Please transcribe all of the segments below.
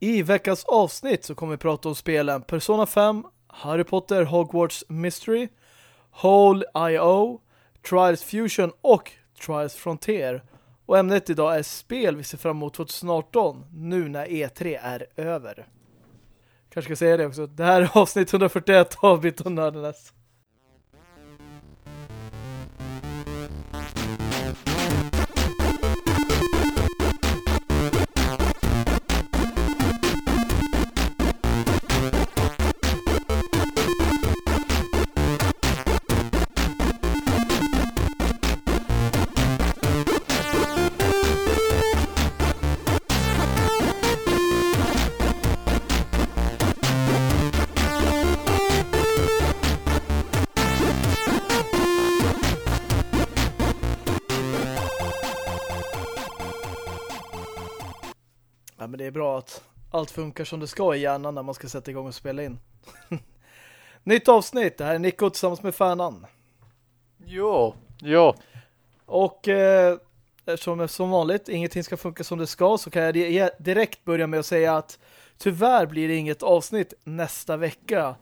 I veckans avsnitt så kommer vi prata om spelen Persona 5, Harry Potter Hogwarts Mystery, Hole I.O., Trials Fusion och Trials Frontier. Och ämnet idag är spel vi ser fram emot 2018, nu när E3 är över. Kanske ska säga det också. Det här är avsnitt 141 av Bit är bra att allt funkar som det ska i hjärnan när man ska sätta igång och spela in. Nytt avsnitt. Det här är Nico tillsammans med Färnan. Jo, jo. Och eh, eftersom som vanligt ingenting ska funka som det ska så kan jag di- direkt börja med att säga att tyvärr blir det inget avsnitt nästa vecka.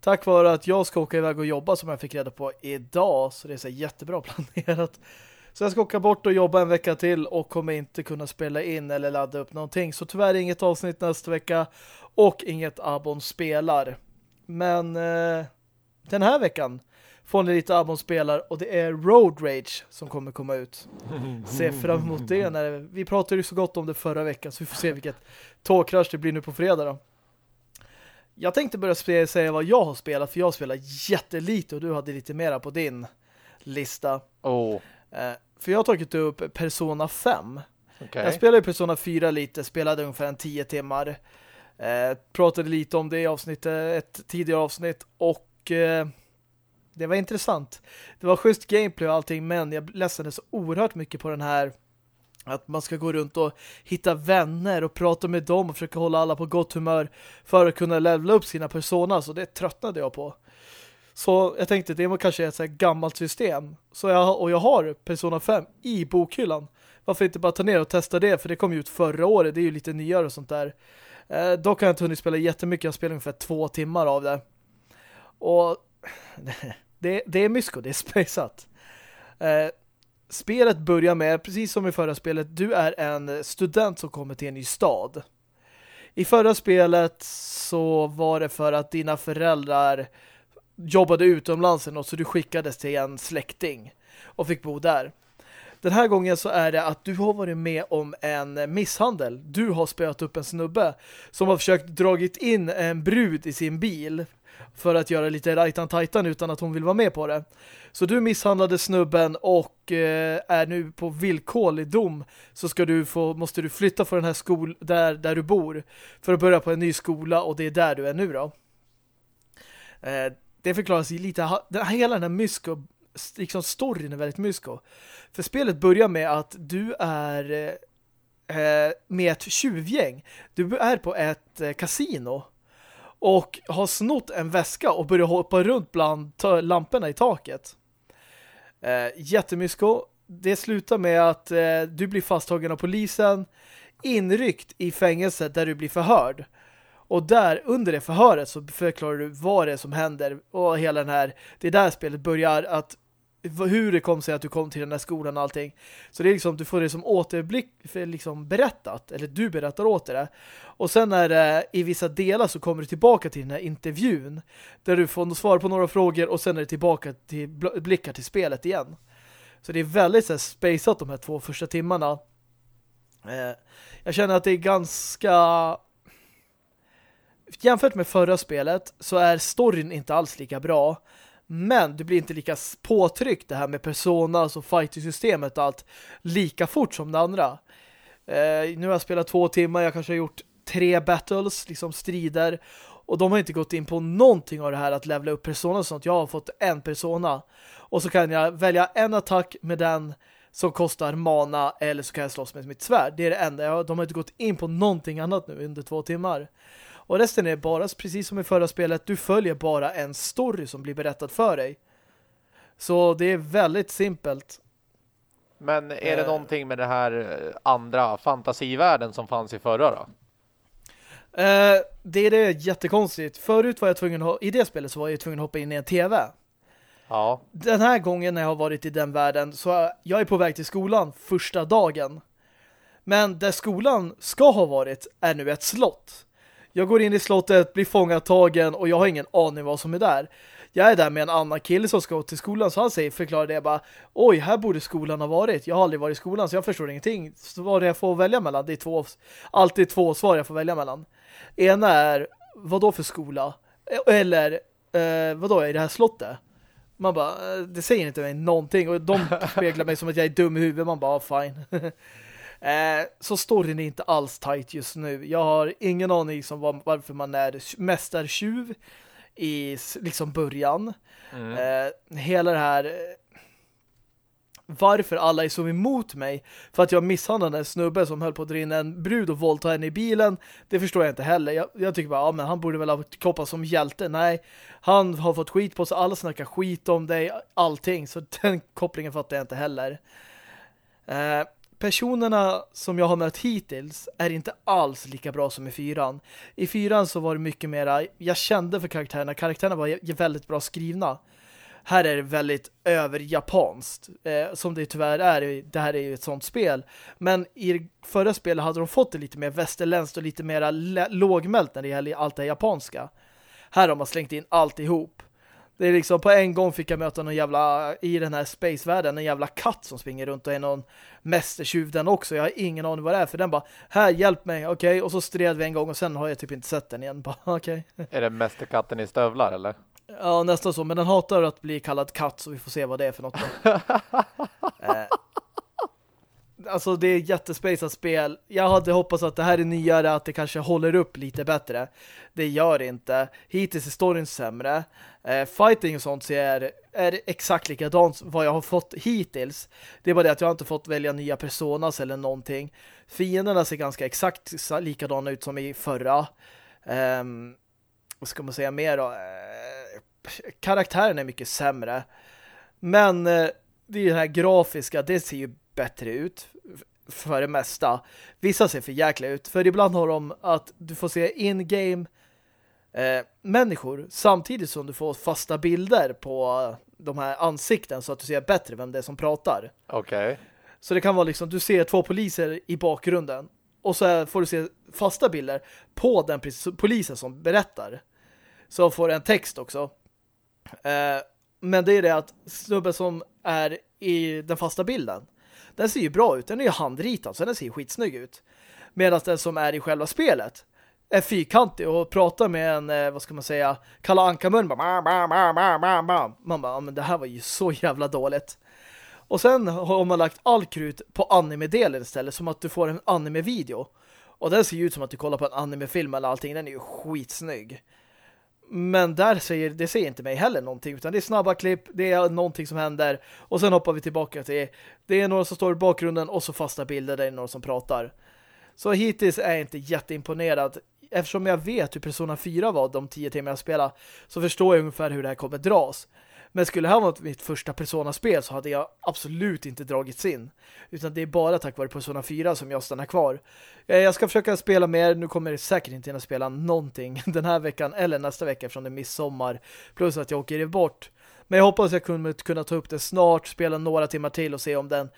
Tack vare att jag ska åka iväg och jobba som jag fick reda på idag. Så det är så jättebra planerat. Så jag ska åka bort och jobba en vecka till och kommer inte kunna spela in eller ladda upp någonting. Så tyvärr inget avsnitt nästa vecka och inget Abon spelar. Men eh, den här veckan får ni lite Abon spelar och det är Road Rage som kommer komma ut. Se fram emot det. När vi pratade ju så gott om det förra veckan så vi får se vilket tågkrasch det blir nu på fredag då. Jag tänkte börja säga vad jag har spelat för jag spelar jättelite och du hade lite mera på din lista. Oh, för jag har tagit upp Persona 5. okej. Jag spelade Persona 4 lite, spelade ungefär en 10 timmar. Eh, pratade lite om det i avsnittet, ett tidigare avsnitt och eh, det var intressant. Det var schysst gameplay och allting men jag ledsnade så oerhört mycket på den här att man ska gå runt och hitta vänner och prata med dem och försöka hålla alla på gott humör för att kunna levla upp sina personer så det tröttnade jag på. Så jag tänkte det var kanske ett så här gammalt system. Så jag, och jag har Persona 5 i bokhyllan. Varför inte bara ta ner och testa det? För det kom ju ut förra året. Det är ju lite nyare och sånt där. Eh, dock har jag inte hunnit spela jättemycket. Jag spelar ungefär två timmar av det. Och det, det är mysko. Det är spejsat. Eh, spelet börjar med, precis som i förra spelet, du är en student som kommer till en ny stad. I förra spelet så var det för att dina föräldrar jobbade utomlands eller något, så du skickades till en släkting och fick bo där. Den här gången så är det att du har varit med om en misshandel. Du har spöat upp en snubbe som har försökt dragit in en brud i sin bil för att göra lite rajtan tajtan utan att hon vill vara med på det. Så du misshandlade snubben och eh, är nu på villkorlig dom så ska du få, måste du flytta från den här skolan där, där du bor för att börja på en ny skola och det är där du är nu då. Eh, det förklaras lite, den, hela den här mysko, liksom storyn är väldigt mysko. För spelet börjar med att du är eh, eh, med ett tjuvgäng. Du är på ett eh, kasino och har snott en väska och börjar hoppa runt bland lamporna i taket. Eh, jättemysko. Det slutar med att eh, du blir fasttagen av polisen, inryckt i fängelset där du blir förhörd. Och där, under det förhöret så förklarar du vad det är som händer och hela den här, det är där spelet börjar att hur det kom sig att du kom till den här skolan och allting. Så det är liksom, du får det som återblick för liksom berättat, eller du berättar åt det. Och sen är det i vissa delar så kommer du tillbaka till den här intervjun där du får svar på några frågor och sen är det tillbaka till blickar till spelet igen. Så det är väldigt så här, de här två första timmarna. Eh, jag känner att det är ganska jämfört med förra spelet så är storyn inte alls lika bra. Men du blir inte lika påtryckt det här med personas och fighting-systemet och allt lika fort som det andra. Eh, nu har jag spelat två timmar, jag kanske har gjort tre battles, liksom strider. Och de har inte gått in på någonting av det här att levla upp persona och sånt. Jag har fått en persona. Och så kan jag välja en attack med den som kostar mana eller så kan jag slåss med mitt svärd. Det är det enda. Jag- De har inte gått in på någonting annat nu under två timmar. Och resten är bara, precis som i förra spelet, du följer bara en story som blir berättad för dig. Så det är väldigt simpelt. Men är det Eh. någonting med det här eh, andra fantasivärlden som fanns i förra då? Eh, det är det jättekonstigt. Förut var jag tvungen i det spelet så var jag tvungen att hoppa in i en tv. Ja. Den här gången när jag har varit i den världen så jag är på väg till skolan första dagen. Men där skolan ska ha varit är nu ett slott. Jag går in i slottet, blir fångatagen och jag har ingen aning vad som är där. Jag är där med en annan kille som ska till skolan så han säger, förklarar det bara Oj, här borde skolan ha varit. Jag har aldrig varit i skolan så jag förstår ingenting. Så vad jag får välja mellan, det är två, alltid två svar jag får välja mellan. Ena är, vad då för skola? Eller, eh, vad då är det här slottet? Man bara, det säger inte mig någonting. Och de speglar mig som att jag är dum i huvudet. Man bara, ah, fine. eh, så storyn är inte alls tight just nu. Jag har ingen aning som var, varför man är mästartjuv i liksom början. Mm. Eh, hela det här varför alla är så emot mig för att jag misshandlade en snubbe som höll på att dra in en brud och våldta henne i bilen. Det förstår jag inte heller. Jag, jag tycker bara, ja men han borde väl ha koppat som hjälte. Nej, han har fått skit på sig. Alla snackar skit om dig, allting. Så den kopplingen fattar jag inte heller. Eh, personerna som jag har mött hittills är inte alls lika bra som i fyran. I fyran så var det mycket mera, jag kände för karaktärerna. Karaktärerna var väldigt bra skrivna. Här är det väldigt överjapanskt. Eh, som det tyvärr är. Det här är ju ett sånt spel. Men i förra spelet hade de fått det lite mer västerländskt och lite mer lågmält när det gäller allt det japanska. Här har man slängt in alltihop. Det är liksom på en gång fick jag möta någon jävla i den här spacevärlden, en jävla katt som springer runt och är någon mästertjuv den också. Jag har ingen aning vad det är för den bara, här hjälp mig, okej. Okay? Och så stred vi en gång och sen har jag typ inte sett den igen. okej. Okay. Är det mästerkatten i stövlar eller? Ja, nästan så. Men den hatar att bli kallad katt så vi får se vad det är för något. eh, alltså det är jättespejsat spel. Jag hade hoppats att det här är nyare, att det kanske håller upp lite bättre. Det gör det inte. Hittills är storyn sämre. Eh, fighting och sånt ser är exakt likadant vad jag har fått hittills. Det är bara det att jag inte fått välja nya personas eller någonting. Fienderna ser ganska exakt likadana ut som i förra. Eh, vad ska man säga mer då? Eh, karaktären är mycket sämre. Men eh, det är ju det här grafiska, det ser ju bättre ut för det mesta. Vissa ser för jäkla ut. För ibland har de att du får se in-game eh, människor samtidigt som du får fasta bilder på de här ansikten så att du ser bättre vem det är som pratar. Okej. Okay. Så det kan vara liksom, du ser två poliser i bakgrunden och så får du se fasta bilder på den polisen som berättar. Så får du en text också. Eh, men det är det att snubben som är i den fasta bilden, den ser ju bra ut. Den är ju handritad så den ser ju skitsnygg ut. Medan den som är i själva spelet är fyrkantig och pratar med en, eh, vad ska man säga, kalla ankamun. Man bara, men det här var ju så jävla dåligt. Och sen har man lagt all krut på anime-delen istället, som att du får en anime-video. Och den ser ju ut som att du kollar på en anime-film eller allting. Den är ju skitsnygg. Men där säger, det säger inte mig heller någonting utan det är snabba klipp, det är någonting som händer och sen hoppar vi tillbaka till det är några som står i bakgrunden och så fasta bilder där det är några som pratar. Så hittills är jag inte jätteimponerad. Eftersom jag vet hur Persona 4 var de tio timmar jag spelade så förstår jag ungefär hur det här kommer dras. Men skulle det här vara mitt första Persona-spel så hade jag absolut inte dragits in. Utan det är bara tack vare Persona 4 som jag stannar kvar. Eh, jag ska försöka spela mer. Nu kommer det säkert inte hinna spela någonting den här veckan eller nästa vecka eftersom det är midsommar. Plus att jag åker bort. Men jag hoppas jag kommer kunna ta upp det snart, spela några timmar till och se om den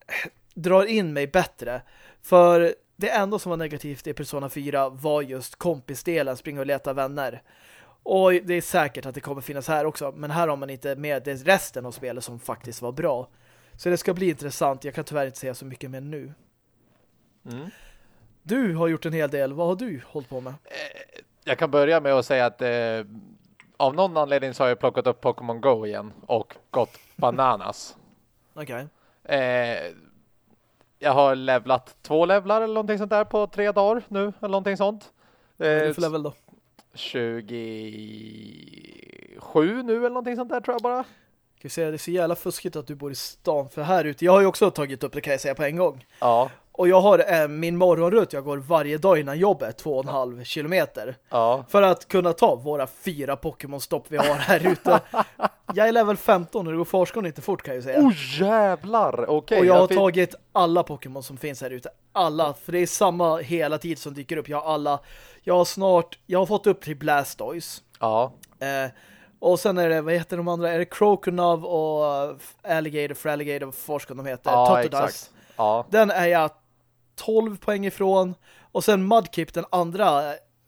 drar in mig bättre. För det enda som var negativt i Persona 4 var just kompisdelen, springa och leta vänner. Och det är säkert att det kommer finnas här också. Men här har man inte med det resten av spelet som faktiskt var bra. Så det ska bli intressant. Jag kan tyvärr inte säga så mycket mer nu. Mm. Du har gjort en hel del. Vad har du hållit på med? Eh, jag kan börja med att säga att eh, av någon anledning så har jag plockat upp Pokémon Go igen och gått bananas. Okej. Okay. Eh, jag har levlat två levlar eller någonting sånt där på tre dagar nu, eller någonting sånt. Är det för level då? 27 nu eller någonting sånt där tror jag bara. Kan jag säga, det är så jävla fuskigt att du bor i stan för här ute. Jag har ju också tagit upp det kan jag säga på en gång. Ja. Och jag har eh, min morgonrutt jag går varje dag innan jobbet, två och en halv kilometer. Ja. För att kunna ta våra fyra Pokémon-stopp vi har här ute. Jag är level 15 och det går forskning inte fort kan jag säga. Oh jävlar! Okej. och jag har jag fick- tagit alla Pokémon som finns här ute. Alla. För det är samma hela tiden som dyker upp. Jag har alla. Jag har snart, jag har fått upp till Blastoise. Ja. Eh, och sen är det, vad heter de andra? Är det Croconov och uh, Alligator för Alligator, vad forskar de heter? Ja, Totodile. exakt. Ja. Den är jag 12 poäng ifrån. Och sen Mudkip, den andra,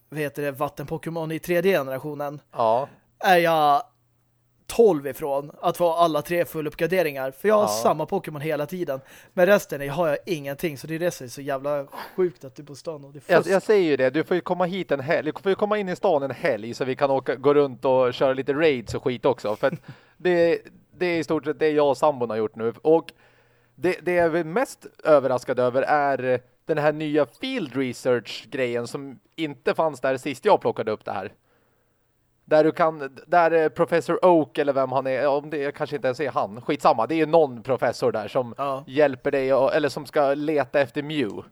vad heter det, vatten-Pokémon i tredje generationen, Ja. är jag 12 ifrån att få alla tre fulluppgraderingar. För jag har Ja. samma Pokémon hela tiden. Men resten har jag ingenting. Så det är det som är så jävla sjukt att du är på stan och det är Jag, jag säger ju det, du får ju komma hit en helg, du får ju komma in i stan en helg så vi kan åka, gå runt och köra lite raids och skit också. För att det, det är i stort sett det jag och sambon har gjort nu. Och det, det jag är mest överraskad över är den här nya field research-grejen som inte fanns där sist jag plockade upp det här. Där du kan, där är Professor Oak eller vem han är, om det kanske inte ens är han, skitsamma, det är någon professor där som Ja. hjälper dig, och, eller som ska leta efter Mew.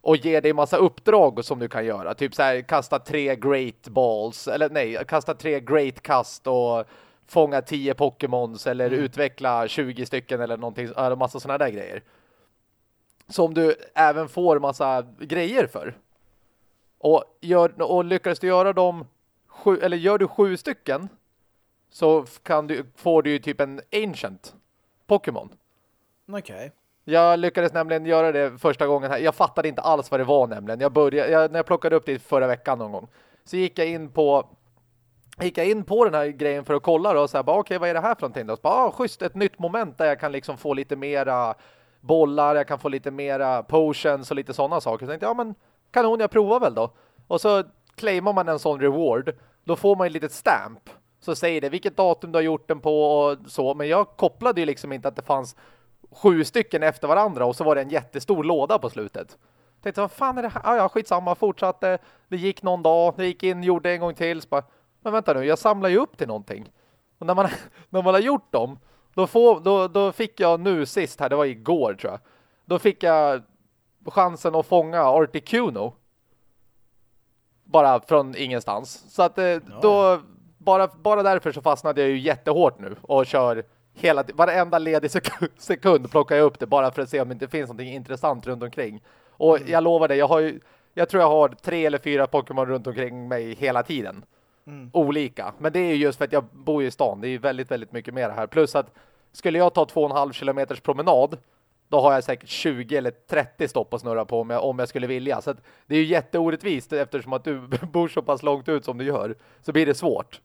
Och ger dig massa uppdrag som du kan göra. Typ så här, kasta tre great balls, eller nej, kasta tre great kast och fånga 10 Pokémons eller utveckla 20 stycken eller någonting, massa sådana där grejer. Som du även får massa grejer för. Och, gör, och lyckas du göra dem sju, eller gör du sju stycken så kan du, får du ju typ en ancient Pokémon. Okej. Jag lyckades nämligen göra det första gången här. Jag fattade inte alls vad det var nämligen. Jag började, jag, när jag plockade upp det förra veckan någon gång. Så gick jag in på gick jag in på den här grejen för att kolla då. Och så här, bara, okej, vad är det här för någonting då? Så bara, ah, schysst, ett nytt moment där jag kan liksom få lite mera bollar. Jag kan få lite mera potions och lite sådana saker. Så jag tänkte, ja men kanon, jag provar väl då. Och så claimar man en sån reward. Då får man ett litet stamp. Så säger det vilket datum du har gjort den på och så. Men jag kopplade ju liksom inte att det fanns sju stycken efter varandra och så var det en jättestor låda på slutet. Tänkte, vad fan är det här? Ah, ja, skitsamma, fortsatte. Det gick någon dag, det gick in, gjorde en gång till. Så bara, men vänta nu, jag samlar ju upp till någonting. Och när man, när man har gjort dem, då, får, då, då fick jag nu sist här, det var igår tror jag. Då fick jag chansen att fånga Articuno. Bara från ingenstans. Så att eh, då, bara, bara därför så fastnade jag ju jättehårt nu och kör hela, varenda ledig sekund, sekund plockar jag upp det bara för att se om det inte finns någonting intressant runt omkring. Och jag lovar dig, jag har ju, jag tror jag har tre eller fyra Pokémon runt omkring mig hela tiden. Olika. Men det är ju just för att jag bor i stan. Det är ju väldigt, väldigt mycket mer här. Plus att skulle jag ta två och en halv kilometers promenad då har jag säkert 20 eller 30 stopp att snurra på om jag, om jag skulle vilja. Så det är ju jätteorättvist eftersom att du bor så pass långt ut som du gör. Så blir det svårt.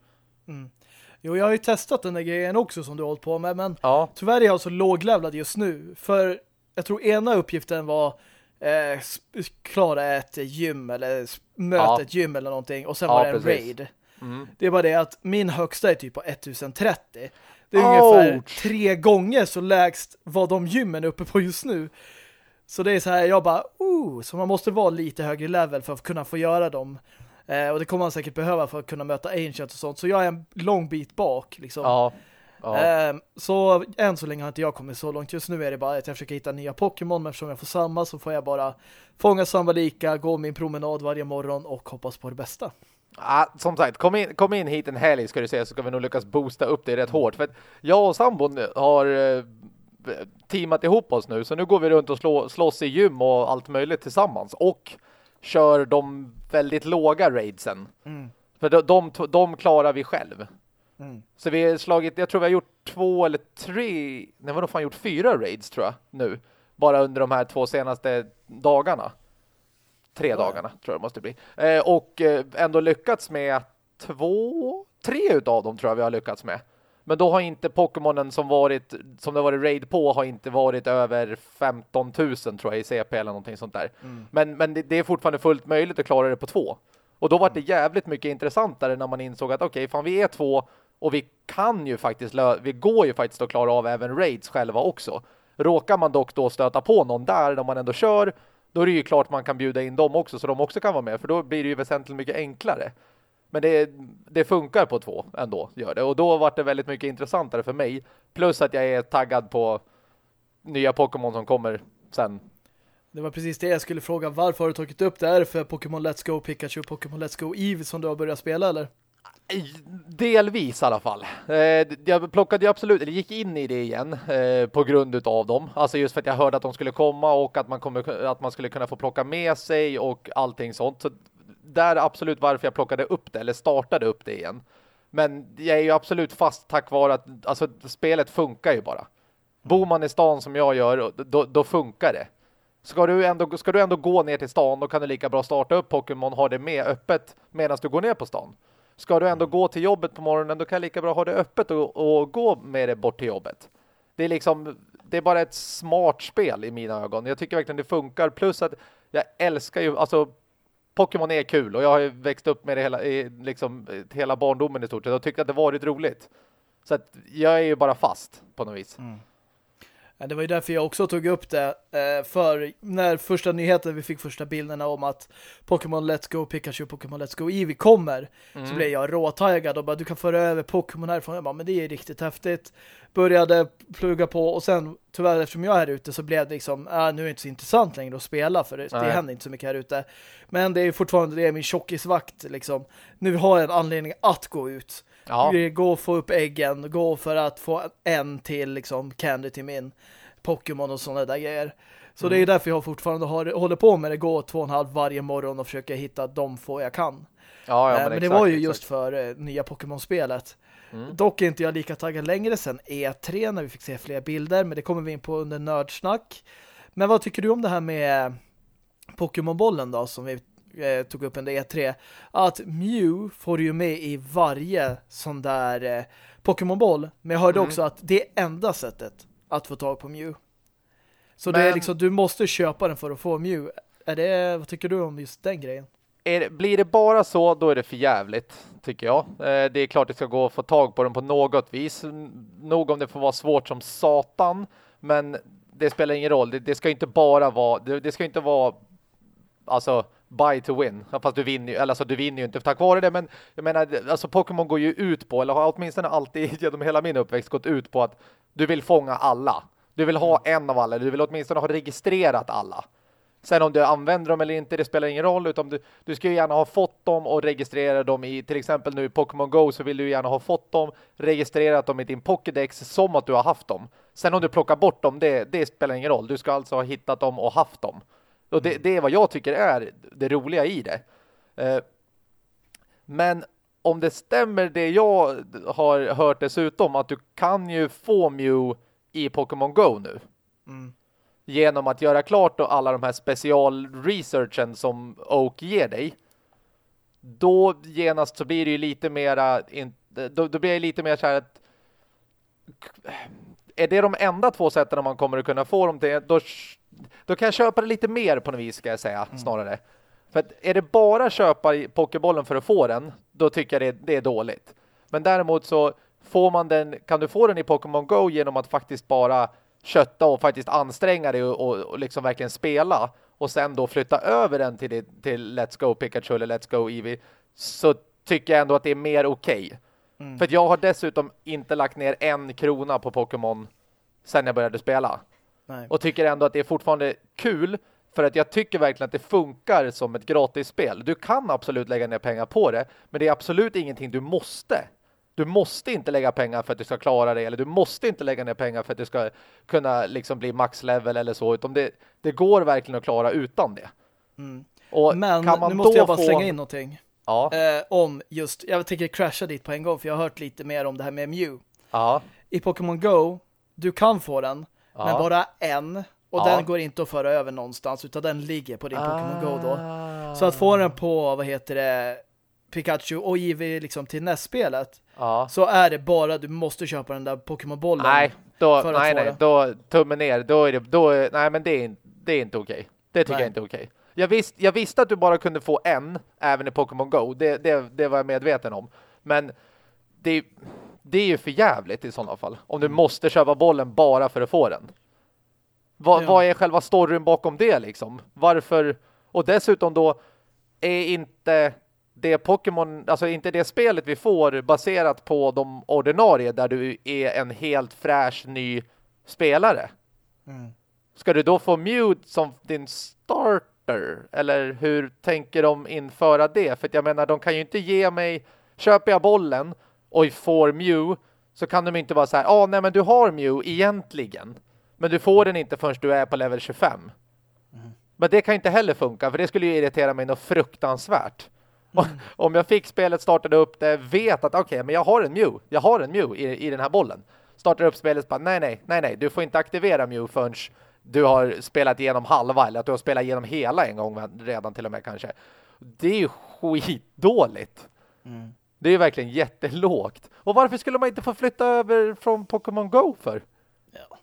Jo, jag har ju testat den där grejen också som du har hållit på med, men Ja. tyvärr är jag så låglevlad just nu. För jag tror ena uppgiften var eh, klara ett gym eller möta Ja. ett gym eller någonting och sen Ja, var det en precis. raid. Mm. Det är bara det att min högsta är typ på 1030. Det är Ouch. ungefär tre gånger så lägst vad de gymmen är uppe på just nu. Så det är så här, jag bara, oh, så man måste vara lite högre level för att kunna få göra dem. Eh, och det kommer man säkert behöva för att kunna möta Ancient och sånt. Så jag är en lång bit bak liksom. Ja. ja. Ehm, så än så länge har inte jag kommit så långt. Just nu är det bara att jag försöker hitta nya Pokémon men eftersom jag får samma så får jag bara fånga samma lika, gå min promenad varje morgon och hoppas på det bästa. Ah, som sagt, kom in, kom in hit en helg ska du se så ska vi nog lyckas boosta upp det rätt hårt. För att jag och sambon har eh, teamat ihop oss nu så nu går vi runt och slå, slåss i gym och allt möjligt tillsammans. Och kör de väldigt låga raidsen. Mm. För de, de, de klarar vi själv. Mm. Så vi har slagit, jag tror vi har gjort två eller tre, nej vadå fan gjort fyra raids tror jag nu. Bara under de här två senaste dagarna. Tre dagarna tror jag det måste bli. Eh, och eh, ändå lyckats med två, tre utav dem tror jag vi har lyckats med. Men då har inte Pokémonen som varit som det varit raid på har inte varit över 15 000 tror jag i CP eller någonting sånt där. Men, men det, det är fortfarande fullt möjligt att klara det på två. Och då var det jävligt mycket intressantare när man insåg att okej, fan vi är två och vi kan ju faktiskt, vi går ju faktiskt att klara av även raids själva också. Råkar man dock då stöta på någon där när man ändå kör, då är det ju klart man kan bjuda in dem också så de också kan vara med, för då blir det ju väsentligt mycket enklare. Men det, det funkar på två ändå, gör det. Och då var det väldigt mycket intressantare för mig. Plus att jag är taggad på nya Pokémon som kommer sen. Det var precis det jag skulle fråga. Varför har du tagit upp det? här för Pokémon Let's Go Pikachu och Pokémon Let's Go Eve som du har börjat spela eller? Delvis i alla fall. Eh, jag plockade ju absolut, eller gick in i det igen eh, på grund av dem. Alltså just för att jag hörde att de skulle komma och att man, kommer, att man skulle kunna få plocka med sig och allting sånt. Så där är absolut varför jag plockade upp det eller startade upp det igen. Men jag är ju absolut fast tack vare att alltså, spelet funkar ju bara. Bor man i stan som jag gör, då, då funkar det. Ska du, ändå, ska du ändå gå ner till stan, då kan du lika bra starta upp Pokémon ha det med öppet medan du går ner på stan. Ska du ändå gå till jobbet på morgonen, då kan jag lika bra ha det öppet och, och gå med det bort till jobbet. Det är liksom, det är bara ett smart spel i mina ögon. Jag tycker verkligen det funkar. Plus att jag älskar ju, alltså Pokémon är kul och jag har ju växt upp med det hela, liksom, hela barndomen i stort sett och tyckt att det varit roligt. Så att jag är ju bara fast på något vis. Mm. Det var ju därför jag också tog upp det eh, för när första nyheten vi fick första bilderna om att Pokémon Let's Go Pikachu och Pokémon Let's Go Eevee kommer mm. så blev jag råtaggad och bara du kan föra över Pokémon härifrån. Jag bara, men det är riktigt häftigt. Började plugga på och sen tyvärr eftersom jag är här ute så blev det liksom, äh, nu är det inte så intressant längre att spela för det, det händer inte så mycket här ute. Men det är fortfarande det är min tjockisvakt liksom. Nu har jag en anledning att gå ut. Ja. Gå och få upp äggen, gå för att få en till liksom candy till min Pokémon och sådana där grejer. Så mm. det är därför jag fortfarande har, håller på med det, gå två och en halv varje morgon och försöka hitta de få jag kan. Ja, ja, men, eh, men exakt, det var ju exakt. just för eh, nya Pokémon-spelet. Mm. Dock är inte jag lika taggad längre sen E3 när vi fick se fler bilder, men det kommer vi in på under nördsnack. Men vad tycker du om det här med Pokémon-bollen då, som vi eh, tog upp under E3? Att Mew får du ju med i varje sån där eh, Pokémon-boll, men jag hörde mm. också att det är enda sättet att få tag på Mew. Så men... det är liksom, du måste köpa den för att få Mew. Är det, vad tycker du om just den grejen? Det, blir det bara så, då är det för jävligt, tycker jag. Eh, det är klart det ska gå att få tag på den på något vis. Nog om det får vara svårt som satan, men det spelar ingen roll. Det, det ska inte bara vara, det, det, ska inte vara alltså buy to win. Fast du vinner ju, eller alltså du vinner ju inte tack vare det, men jag menar, alltså Pokémon går ju ut på, eller har åtminstone alltid genom hela min uppväxt gått ut på att du vill fånga alla. Du vill ha en av alla, du vill åtminstone ha registrerat alla. Sen om du använder dem eller inte, det spelar ingen roll. Utan du, du ska ju gärna ha fått dem och registrera dem i, till exempel nu i Pokémon Go så vill du gärna ha fått dem, registrerat dem i din Pokédex som att du har haft dem. Sen om du plockar bort dem, det, det spelar ingen roll. Du ska alltså ha hittat dem och haft dem. Och det, det är vad jag tycker är det roliga i det. Eh, men om det stämmer det jag har hört dessutom att du kan ju få Mew i Pokémon Go nu. Mm genom att göra klart då alla de här specialresearchen som Oak ger dig då genast så blir det ju lite mera då, då blir det lite mer så här att är det de enda två sätten man kommer att kunna få dem till då, då kan jag köpa det lite mer på något vis ska jag säga mm. snarare. För att är det bara köpa pokébollen för att få den då tycker jag det, det är dåligt. Men däremot så får man den, kan du få den i Pokémon Go genom att faktiskt bara kötta och faktiskt anstränga dig och, och, och, liksom verkligen spela och sen då flytta över den till, till Let's Go Pikachu eller Let's Go Eevee så tycker jag ändå att det är mer okej. Okay. Mm. För jag har dessutom inte lagt ner en krona på Pokémon sen jag började spela. Nej. Och tycker ändå att det är fortfarande kul för att jag tycker verkligen att det funkar som ett gratisspel. Du kan absolut lägga ner pengar på det, men det är absolut ingenting du måste. Du måste inte lägga pengar för att du ska klara det eller du måste inte lägga ner pengar för att du ska kunna liksom bli maxlevel eller så utan det, det går verkligen att klara utan det. Mm. Men nu måste jag bara få... slänga in någonting. Ja. Eh, om just, jag tänker crasha dit på en gång för jag har hört lite mer om det här med Mew. Ja. I Pokémon Go, du kan få den, ja. men bara en. Och ja. den går inte att föra över någonstans utan den ligger på din ah. Pokémon Go då. Så att få den på, vad heter det, Pikachu och Eevee liksom till nästspelet ja. så är det bara du måste köpa den där Pokémon-bollen. Nej, då, nej, nej, då tummen ner. Då är det, då nej, men det är, det är inte okej. Okay. Det tycker nej. jag inte är okej. Okay. Jag, visst, jag visste att du bara kunde få en även i Pokémon Go. Det, det, det var jag medveten om. Men det, det är ju för jävligt i sådana fall. Om du mm. måste köpa bollen bara för att få den. Va, ja. Vad är själva storyn bakom det liksom? Varför? Och dessutom då är inte det Pokémon, alltså inte det spelet vi får baserat på de ordinarie där du är en helt fräsch ny spelare. Mm. Ska du då få Mew som din starter? Eller hur tänker de införa det? För jag menar, de kan ju inte ge mig Köper jag bollen och får Mew så kan de inte vara så här, ja ah, nej men du har Mew egentligen. Men du får den inte förrän du är på level 25. Mm. Men det kan inte heller funka för det skulle ju irritera mig något fruktansvärt. Mm. Om jag fick spelet, startade upp det, vet att okej, okay, men jag har en Mew. Jag har en Mew i, i den här bollen. Startar upp spelet bara, nej, nej, nej, nej. Du får inte aktivera Mew förrän du har spelat igenom halva eller att du har spelat igenom hela en gång redan till och med kanske. Det är ju skitdåligt. Mm. Det är ju verkligen jättelågt. Och varför skulle man inte få flytta över från Pokémon Go för? Ja.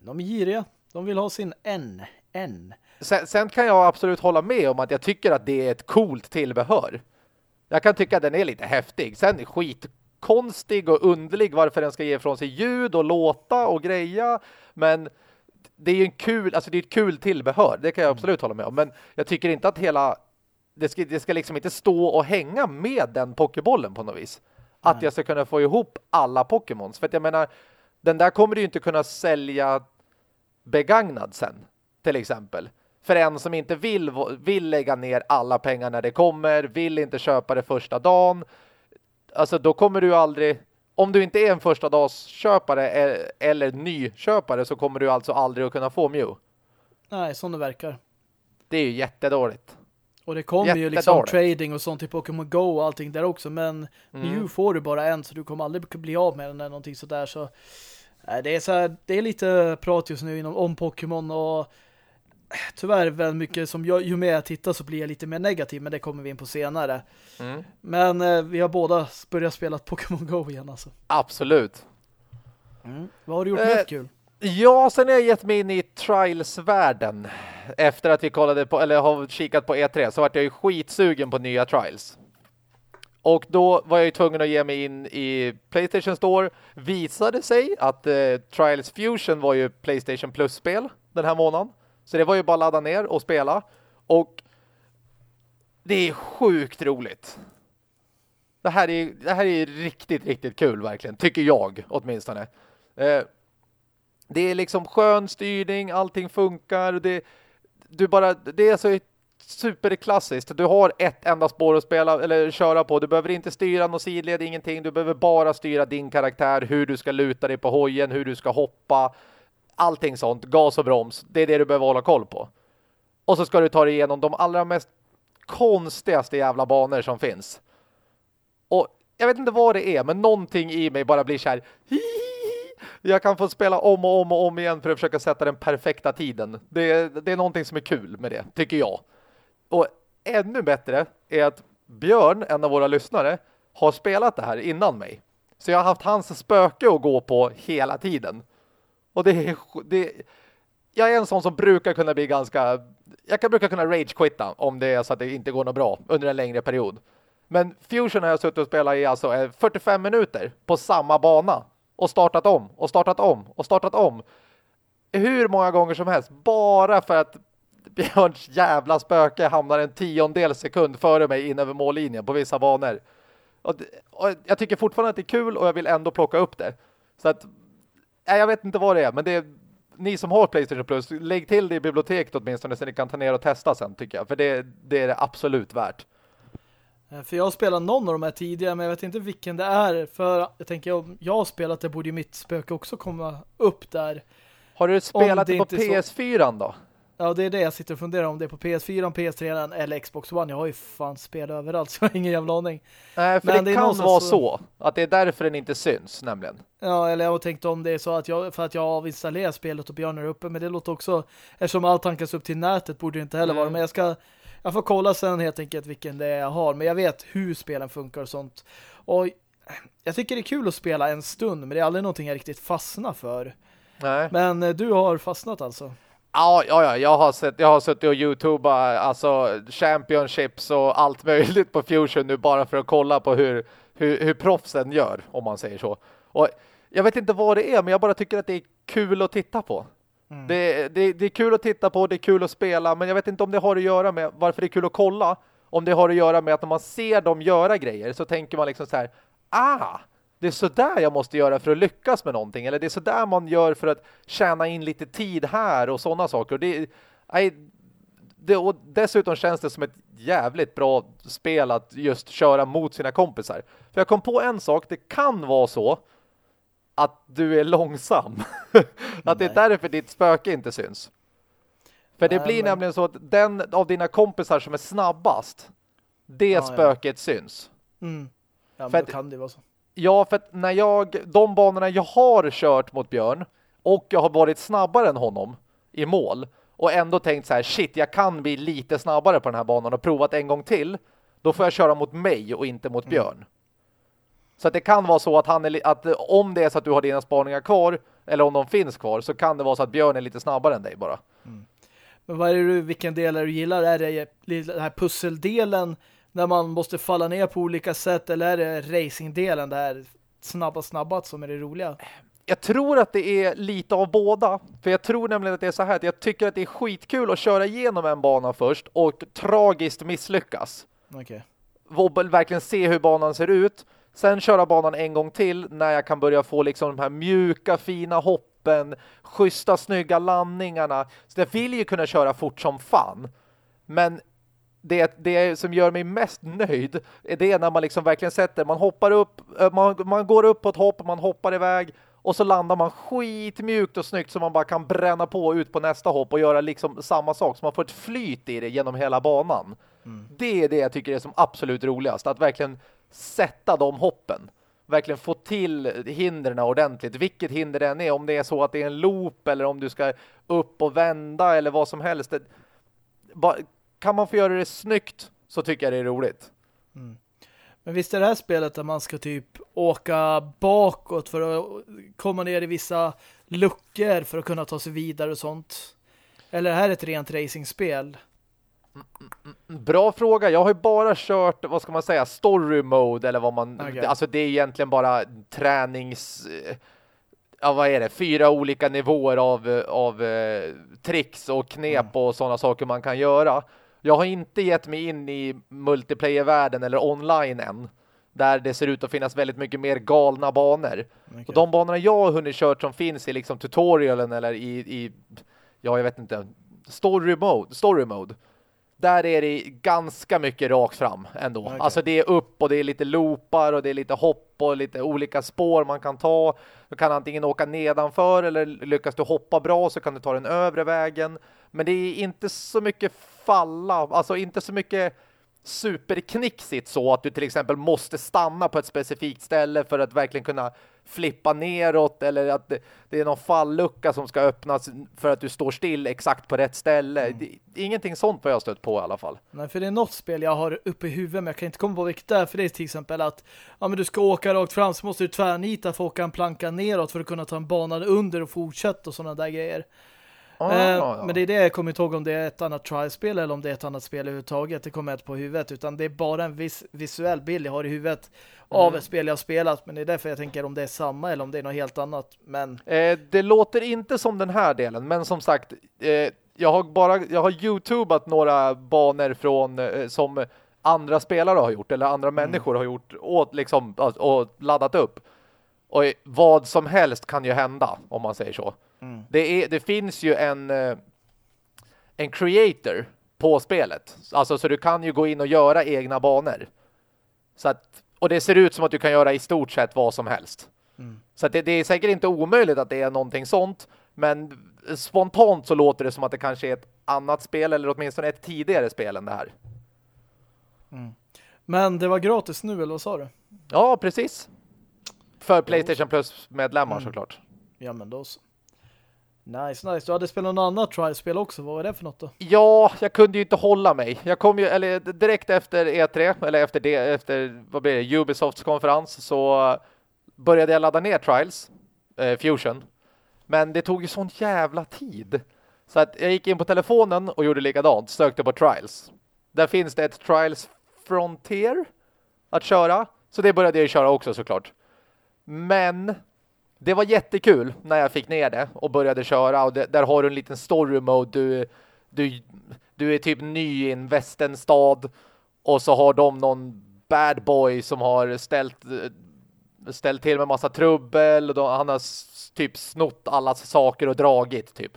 De är giriga. De vill ha sin N. N. Sen, sen, kan jag absolut hålla med om att jag tycker att det är ett coolt tillbehör. Jag kan tycka att den är lite häftig. Sen är skitkonstig och underlig varför den ska ge ifrån sig ljud och låta och greja. Men det är ju en kul, alltså det är ett kul tillbehör. Det kan jag absolut hålla med om. Men jag tycker inte att hela det ska, det ska liksom inte stå och hänga med den pokébollen på något vis. Att jag ska kunna få ihop alla Pokémons. För att jag menar, den där kommer du inte kunna sälja begagnad sen, till exempel. För en som inte vill, vill lägga ner alla pengar när det kommer, vill inte köpa det första dagen. Alltså då kommer du aldrig, om du inte är en första dags köpare e-, eller nyköpare så kommer du alltså aldrig att kunna få Mew. Nej, som det verkar. Det är ju jättedåligt. Och det kommer ju liksom trading och sånt i Pokémon Go och allting där också. Men mm. Mew får du bara en så du kommer aldrig bli av med den eller någonting sådär. Så det är, så här, det är lite prat just nu inom, om Pokémon och tyvärr väldigt mycket som jag, ju mer jag tittar så blir jag lite mer negativ men det kommer vi in på senare. Mm. Men eh, vi har båda börjat spela Pokémon Go igen alltså. Absolut. Mm. Vad har du gjort eh, kul? Ja, sen har jag gett mig in i Trials-världen. Efter att vi kollade på, eller har kikat på E3 så vart jag ju skitsugen på nya Trials. Och då var jag ju tvungen att ge mig in i Playstation Store. Visade sig att eh, Trials Fusion var ju Playstation Plus-spel den här månaden. Så det var ju bara ladda ner och spela. Och det är sjukt roligt. Det här är, det här är riktigt, riktigt kul verkligen. Tycker jag åtminstone. Eh, det är liksom skön styrning, allting funkar. Det, du bara, det är så superklassiskt. Du har ett enda spår att spela eller köra på. Du behöver inte styra någon sidled, ingenting. Du behöver bara styra din karaktär, hur du ska luta dig på hojen, hur du ska hoppa. Allting sånt, gas och broms. Det är det du behöver hålla koll på. Och så ska du ta dig igenom de allra mest konstigaste jävla banor som finns. Och jag vet inte vad det är, men någonting i mig bara blir så här jag kan få spela om och om och om igen för att försöka sätta den perfekta tiden. Det, det är någonting som är kul med det, tycker jag. Och ännu bättre är att Björn, en av våra lyssnare, har spelat det här innan mig. Så jag har haft hans spöke att gå på hela tiden. Och det är... Det, jag är en sån som brukar kunna bli ganska... Jag kan brukar kunna ragequitta om det är så att det inte går något bra under en längre period. Men Fusion har jag suttit och spelat i alltså eh, 45 minuter på samma bana och startat om och startat om och startat om. Hur många gånger som helst. Bara för att Björns jävla spöke hamnar en tiondel sekund före mig in över mållinjen på vissa banor. Och, och, jag tycker fortfarande att det är kul och jag vill ändå plocka upp det. Så att, nej, jag vet inte vad det är, men det är ni som har Playstation Plus, lägg till det i biblioteket åtminstone så ni kan ta ner och testa sen tycker jag. För det, det är det absolut värt. Eh, för jag har spelat någon av de här tidigare men jag vet inte vilken det är. För jag tänker om jag har spelat det borde ju mitt spöke också komma upp där. Har du spelat det, det på PS4 så... då? Ja, det är det jag sitter och funderar om det är på PS4, PS3 eller Xbox One. Jag har ju fan spel överallt så jag har ingen jävla aning. Nej, för Men det, det kan vara så... så att det är därför den inte syns nämligen. Ja, eller jag har tänkt om det är så att jag, för att jag avinstallerar spelet och Björn är uppe. Men det låter också, eftersom allt tankas upp till nätet borde det inte heller mm. vara. Men jag ska jag får kolla sen helt enkelt vilken det är jag har. Men jag vet hur spelen funkar och sånt. Och jag tycker det är kul att spela en stund. Men det är aldrig någonting jag riktigt fastnar för. Nej. Men eh, du har fastnat alltså? Ja, ja, ja, jag har sett, jag har suttit och youtubat alltså championships och allt möjligt på Fusion nu bara för att kolla på hur, hur, hur proffsen gör, om man säger så. Och jag vet inte vad det är, men jag bara tycker att det är kul att titta på. Mm. Det, det, det, är kul att titta på, det är kul att spela, men jag vet inte om det har att göra med varför det är kul att kolla. Om det har att göra med att när man ser dem göra grejer så tänker man liksom så här, ah, det är så där jag måste göra för att lyckas med någonting. Eller det är så där man gör för att tjäna in lite tid här och sådana saker. Och det, det, och dessutom känns det som ett jävligt bra spel att just köra mot sina kompisar. För jag kom på en sak, det kan vara så att du är långsam. att det är därför ditt spöke inte syns. För det Nej, blir men... nämligen så att den av dina kompisar som är snabbast, det ja, spöket ja. syns. Mm. Ja, men då kan det vara så. Ja, för att när jag, de banorna jag har kört mot Björn och jag har varit snabbare än honom i mål och ändå tänkt så här, shit, jag kan bli lite snabbare på den här banan och provat en gång till, då får jag köra mot mig och inte mot mm. Björn. Mm. Så att det kan vara så att, han är, att om det är så att du har dina spaningar kvar eller om de finns kvar så kan det vara så att Björn är lite snabbare än dig bara. Mm. Men vad är det, vilken del är du gillar? Är det den här pusseldelen när man måste falla ner på olika sätt eller är det racingdelen, det här snabba snabbat som är det roliga? Jag tror att det är lite av båda. För jag tror nämligen att det är så här att jag tycker att det är skitkul att köra igenom en bana först och tragiskt misslyckas. Okej. Okay. Verkligen se hur banan ser ut. Sen köra banan en gång till när jag kan börja få liksom de här mjuka, fina hoppen, schyssta, snygga landningarna. Så jag vill ju kunna köra fort som fan. Men det, det som gör mig mest nöjd är det när man liksom verkligen sätter, man hoppar upp, man, man går upp på ett hopp, man hoppar iväg och så landar man skitmjukt och snyggt så man bara kan bränna på ut på nästa hopp och göra liksom samma sak så man får ett flyt i det genom hela banan. Mm. Det är det jag tycker är som absolut roligast, att verkligen sätta de hoppen. Verkligen få till hindren ordentligt. Vilket hinder det än är. Om det är så att det är en loop eller om du ska upp och vända eller vad som helst. Det, kan man få göra det snyggt så tycker jag det är roligt. Mm. Men visst är det här spelet där man ska typ åka bakåt för att komma ner i vissa luckor för att kunna ta sig vidare och sånt? Eller är det här ett rent racingspel? Bra fråga. Jag har ju bara kört, vad ska man säga, story mode eller vad man, okay. alltså det är egentligen bara tränings, ja vad är det, fyra olika nivåer av, av eh, tricks och knep mm. och sådana saker man kan göra. Jag har inte gett mig in i multiplayer-världen eller online än. Där det ser ut att finnas väldigt mycket mer galna banor. Okay. Och de banorna jag har hunnit kört som finns i liksom tutorialen eller i, i ja jag vet inte, story mode, story mode där är det ganska mycket rakt fram ändå. Okay. Alltså det är upp och det är lite loopar och det är lite hopp och lite olika spår man kan ta. Du kan antingen åka nedanför eller lyckas du hoppa bra så kan du ta den övre vägen. Men det är inte så mycket falla, alltså inte så mycket superknixigt så att du till exempel måste stanna på ett specifikt ställe för att verkligen kunna flippa neråt eller att det, det är någon fallucka som ska öppnas för att du står still exakt på rätt ställe. Mm. Det, ingenting sånt vad jag stött på i alla fall. Nej, för det är något spel jag har uppe i huvudet men jag kan inte komma på vilket det är. För det är till exempel att ja, men du ska åka rakt fram så måste du tvärnita för att åka en planka neråt för att kunna ta en bana under och fortsätta och sådana där grejer. Ah, eh, ja. Men det är det jag kommer ihåg om det är ett annat trial-spel eller om det är ett annat spel överhuvudtaget. Det kommer inte på huvudet utan det är bara en vis visuell bild jag har i huvudet mm. av ett spel jag har spelat. Men det är därför jag tänker om det är samma eller om det är något helt annat. Men... Eh, det låter inte som den här delen men som sagt eh, jag har bara jag har youtubat några banor från eh, som andra spelare har gjort eller andra mm. människor har gjort åt, liksom, och laddat upp. Och vad som helst kan ju hända om man säger så. Mm. Det, är, det finns ju en eh, en creator på spelet. Alltså så du kan ju gå in och göra egna banor. Så att, och det ser ut som att du kan göra i stort sett vad som helst. Mm. Så det, det, är säkert inte omöjligt att det är någonting sånt. Men spontant så låter det som att det kanske är ett annat spel eller åtminstone ett tidigare spel än det här. Mm. Men det var gratis nu, eller vad sa du? Ja, precis. För Playstation Plus-medlemmar mm. såklart. Ja, men då så. Nice, nice. Du hade spelat något annat trial-spel också. Vad var det för något då? Ja, jag kunde ju inte hålla mig. Jag kom ju, eller direkt efter E3, eller efter det, efter, vad blir det, Ubisofts konferens så började jag ladda ner Trials, eh, Fusion. Men det tog ju sån jävla tid. Så att jag gick in på telefonen och gjorde likadant, sökte på Trials. Där finns det ett Trials Frontier att köra. Så det började jag köra också såklart. Men det var jättekul när jag fick ner det och började köra. Och det, där har du en liten story mode. Du, du, du är typ ny i en västernstad och så har de någon bad boy som har ställt, ställt till med massa trubbel. Och då, han har typ snott alla saker och dragit typ.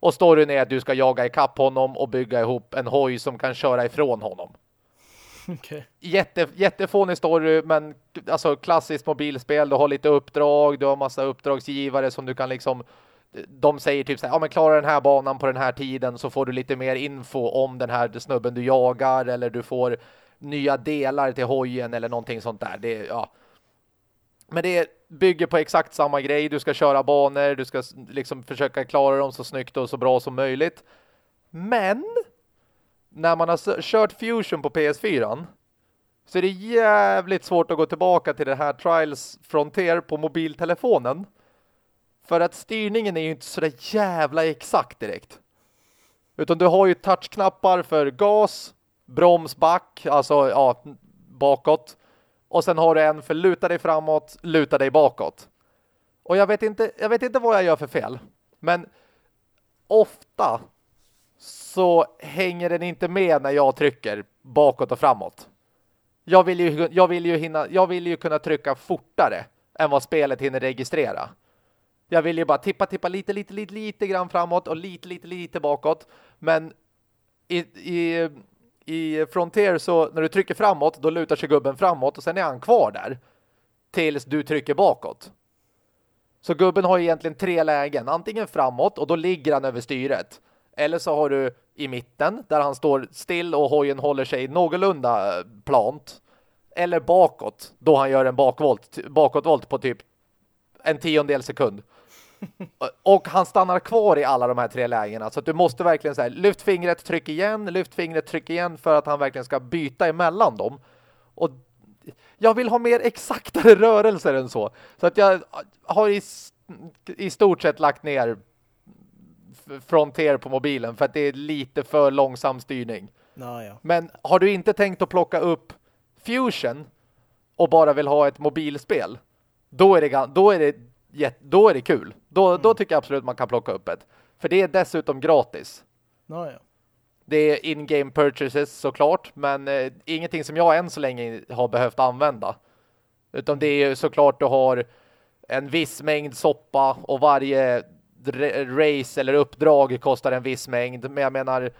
Och storyn är att du ska jaga ikapp honom och bygga ihop en hoj som kan köra ifrån honom. Okay. Jätte, jättefånig story, men alltså klassiskt mobilspel. Du har lite uppdrag, du har massa uppdragsgivare som du kan liksom de säger typ så här, ja men klara den här banan på den här tiden så får du lite mer info om den här snubben du jagar eller du får nya delar till hojen eller någonting sånt där. Det, ja. Men det bygger på exakt samma grej. Du ska köra banor, du ska liksom försöka klara dem så snyggt och så bra som möjligt. Men när man har kört Fusion på PS4 så är det jävligt svårt att gå tillbaka till det här Trials Frontier på mobiltelefonen. För att styrningen är ju inte så jävla exakt direkt. Utan du har ju touchknappar för gas, broms, back, alltså ja, bakåt. Och sen har du en för luta dig framåt, luta dig bakåt. Och jag vet inte, jag vet inte vad jag gör för fel. Men ofta så hänger den inte med när jag trycker bakåt och framåt. Jag vill ju, jag vill ju, hinna, jag vill ju kunna trycka fortare än vad spelet hinner registrera. Jag vill ju bara tippa, tippa lite, lite, lite, lite grann framåt och lite, lite, lite bakåt. Men i, i, i Frontier så när du trycker framåt, då lutar sig gubben framåt och sen är han kvar där. Tills du trycker bakåt. Så gubben har egentligen tre lägen. Antingen framåt och då ligger han över styret. Eller så har du i mitten där han står still och hojen håller sig någorlunda eh, plant. Eller bakåt då han gör en bakvolt, bakåtvolt på typ en tiondel sekund. och han stannar kvar i alla de här tre lägena. Så att du måste verkligen säga lyft fingret, tryck igen, lyft fingret, tryck igen för att han verkligen ska byta emellan dem. Och jag vill ha mer exaktare rörelser än så. Så att jag har i, i stort sett lagt ner Frontier på mobilen för att det är lite för långsam styrning. Naja. Men har du inte tänkt att plocka upp Fusion och bara vill ha ett mobilspel då är det, då är det, då är det kul. Då, mm. då tycker jag absolut man kan plocka upp ett. För det är dessutom gratis. Naja. Det är in-game purchases såklart, men eh, ingenting som jag än så länge har behövt använda. Utan det är ju såklart du har en viss mängd soppa och varje race eller uppdrag kostar en viss mängd. Men jag menar,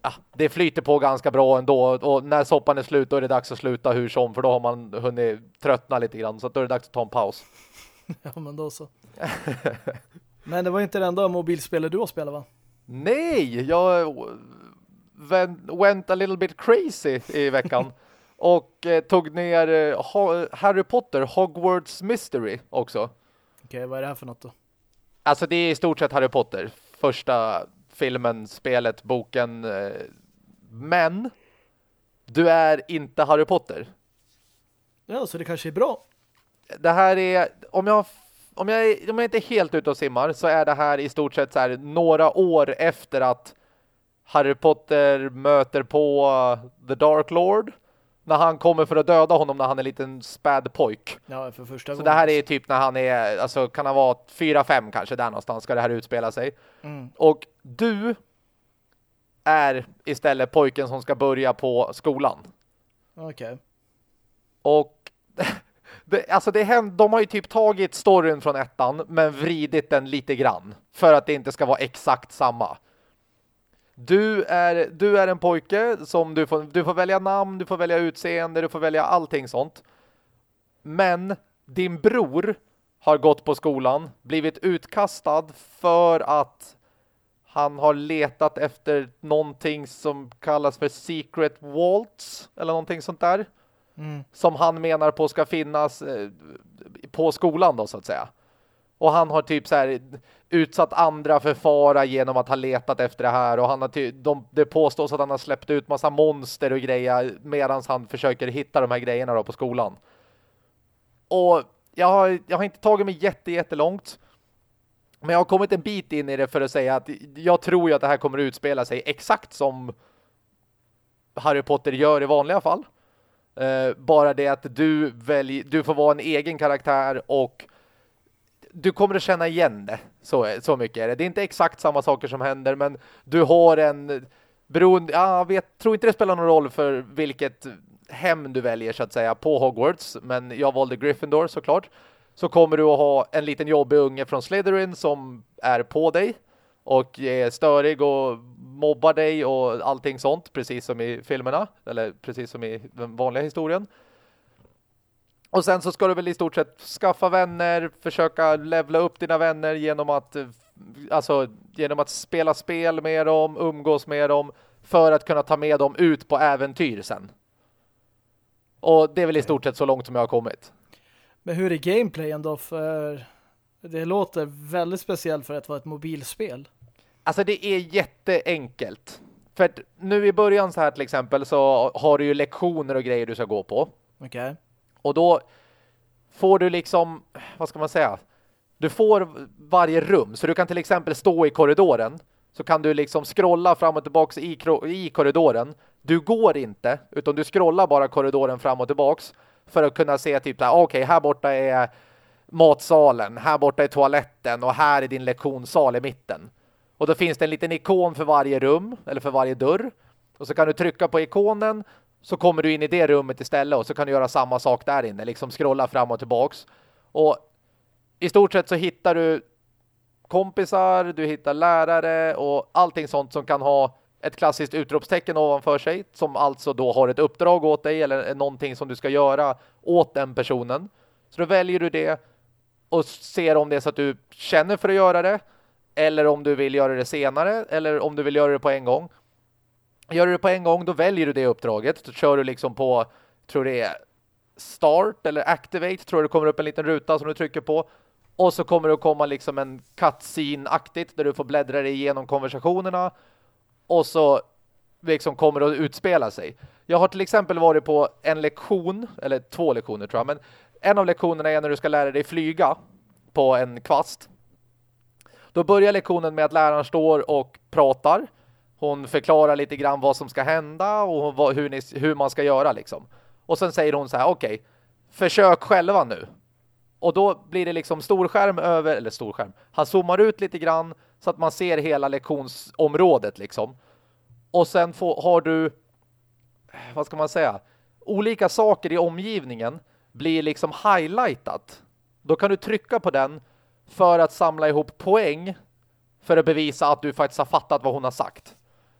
ah, det flyter på ganska bra ändå. Och när soppan är slut då är det dags att sluta hur som. För då har man hunnit tröttna lite grann. Så då är det dags att ta en paus. ja, men då så. men det var inte det enda mobilspelet du har spelat va? Nej, jag went a little bit crazy i veckan. och eh, tog ner eh, Harry Potter Hogwarts Mystery också. Okej, okay, vad är det här för något då? Alltså det är i stort sett Harry Potter. Första filmen, spelet, boken. Eh, men du är inte Harry Potter. Ja, så det kanske är bra. Det här är, om jag, om jag, om jag inte är helt ute och simmar så är det här i stort sett så här några år efter att Harry Potter möter på The Dark Lord när han kommer för att döda honom när han är en liten späd pojk. Ja, för första Så det här är typ när han är, alltså kan han vara 4-5 kanske, där någonstans ska det här utspela sig. Mm. Och du är istället pojken som ska börja på skolan. Okej. Okay. Och det, alltså det händer, de har ju typ tagit storyn från ettan men vridit den lite grann för att det inte ska vara exakt samma. Du är, du är en pojke som du får, du får välja namn, du får välja utseende, du får välja allting sånt. Men din bror har gått på skolan, blivit utkastad för att han har letat efter någonting som kallas för Secret Waltz eller någonting sånt där. Mm. Som han menar på ska finnas eh, på skolan då så att säga. Och han har typ så här utsatt andra för fara genom att ha letat efter det här. Och han har de, det påstås att han har släppt ut massa monster och grejer medan han försöker hitta de här grejerna då på skolan. Och jag har, jag har inte tagit mig jätte, jättelångt. Men jag har kommit en bit in i det för att säga att jag tror ju att det här kommer att utspela sig exakt som Harry Potter gör i vanliga fall. Uh, bara det att du, välj, du får vara en egen karaktär och du kommer att känna igen det. Så, så mycket är det. Det är inte exakt samma saker som händer, men du har en beroende, jag vet, tror inte det spelar någon roll för vilket hem du väljer så att säga på Hogwarts, men jag valde Gryffindor såklart. Så kommer du att ha en liten jobbig unge från Slytherin som är på dig och är störig och mobbar dig och allting sånt, precis som i filmerna, eller precis som i den vanliga historien. Och sen så ska du väl i stort sett skaffa vänner, försöka levla upp dina vänner genom att alltså genom att spela spel med dem, umgås med dem för att kunna ta med dem ut på äventyr sen. Och det är väl i stort sett så långt som jag har kommit. Men hur är gameplayen då? För det låter väldigt speciellt för att vara ett mobilspel. Alltså det är jätteenkelt. För nu i början så här till exempel så har du ju lektioner och grejer du ska gå på. Okej. Okay. Och då får du liksom, vad ska man säga? Du får varje rum. Så du kan till exempel stå i korridoren. Så kan du liksom scrolla fram och tillbaka i, i korridoren. Du går inte, utan du scrollar bara korridoren fram och tillbaks för att kunna se typ okej, okay, här borta är matsalen, här borta är toaletten och här är din lektionssal i mitten. Och då finns det en liten ikon för varje rum, eller för varje dörr. Och så kan du trycka på ikonen så kommer du in i det rummet istället och så kan du göra samma sak där inne, liksom scrolla fram och tillbaks. Och i stort sett så hittar du kompisar, du hittar lärare och allting sånt som kan ha ett klassiskt utropstecken ovanför sig som alltså då har ett uppdrag åt dig eller någonting som du ska göra åt den personen. Så då väljer du det och ser om det är så att du känner för att göra det eller om du vill göra det senare eller om du vill göra det på en gång. Gör du det på en gång, då väljer du det uppdraget. Då kör du liksom på, tror det är start eller activate, tror det kommer upp en liten ruta som du trycker på. Och så kommer det att komma liksom en cutscene-aktigt där du får bläddra dig igenom konversationerna. Och så liksom kommer det att utspela sig. Jag har till exempel varit på en lektion, eller två lektioner tror jag, men en av lektionerna är när du ska lära dig flyga på en kvast. Då börjar lektionen med att läraren står och pratar. Hon förklarar lite grann vad som ska hända och hur, ni, hur man ska göra liksom. Och sen säger hon så här, okej, okay, försök själva nu. Och då blir det liksom storskärm över, eller storskärm. Han zoomar ut lite grann så att man ser hela lektionsområdet liksom. Och sen får, har du, vad ska man säga, olika saker i omgivningen blir liksom highlightat. Då kan du trycka på den för att samla ihop poäng för att bevisa att du faktiskt har fattat vad hon har sagt.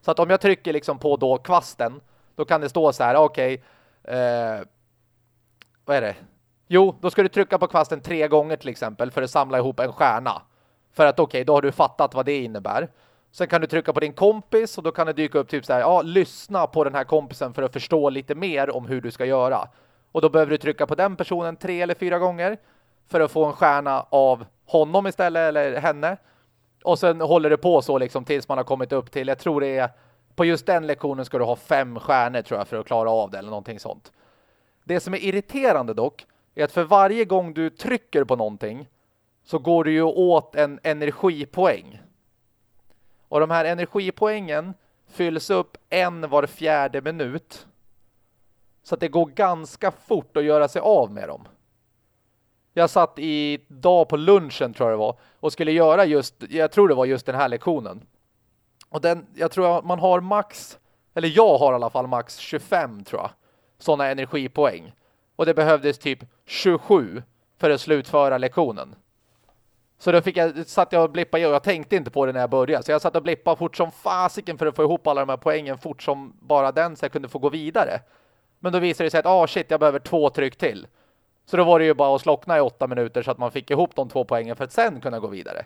Så att om jag trycker liksom på då kvasten, då kan det stå så här, okej, okay, eh, vad är det? Jo, då ska du trycka på kvasten tre gånger till exempel för att samla ihop en stjärna. För att okej, okay, då har du fattat vad det innebär. Sen kan du trycka på din kompis och då kan det dyka upp typ så här, ja, lyssna på den här kompisen för att förstå lite mer om hur du ska göra. Och då behöver du trycka på den personen tre eller fyra gånger för att få en stjärna av honom istället eller henne. Och sen håller det på så liksom tills man har kommit upp till, jag tror det är på just den lektionen ska du ha fem stjärnor tror jag för att klara av det eller någonting sånt. Det som är irriterande dock är att för varje gång du trycker på någonting så går du ju åt en energipoäng. Och de här energipoängen fylls upp en var fjärde minut. Så att det går ganska fort att göra sig av med dem. Jag satt i dag på lunchen tror jag det var och skulle göra just, jag tror det var just den här lektionen. Och den, jag tror man har max, eller jag har i alla fall max 25 tror jag, sådana energipoäng. Och det behövdes typ 27 för att slutföra lektionen. Så då fick jag, satt jag och blippade och jag tänkte inte på det när jag började. Så jag satt och blippade fort som fasiken för att få ihop alla de här poängen fort som bara den så jag kunde få gå vidare. Men då visade det sig att, ah shit, jag behöver två tryck till. Så då var det ju bara att slockna i åtta minuter så att man fick ihop de två poängen för att sen kunna gå vidare.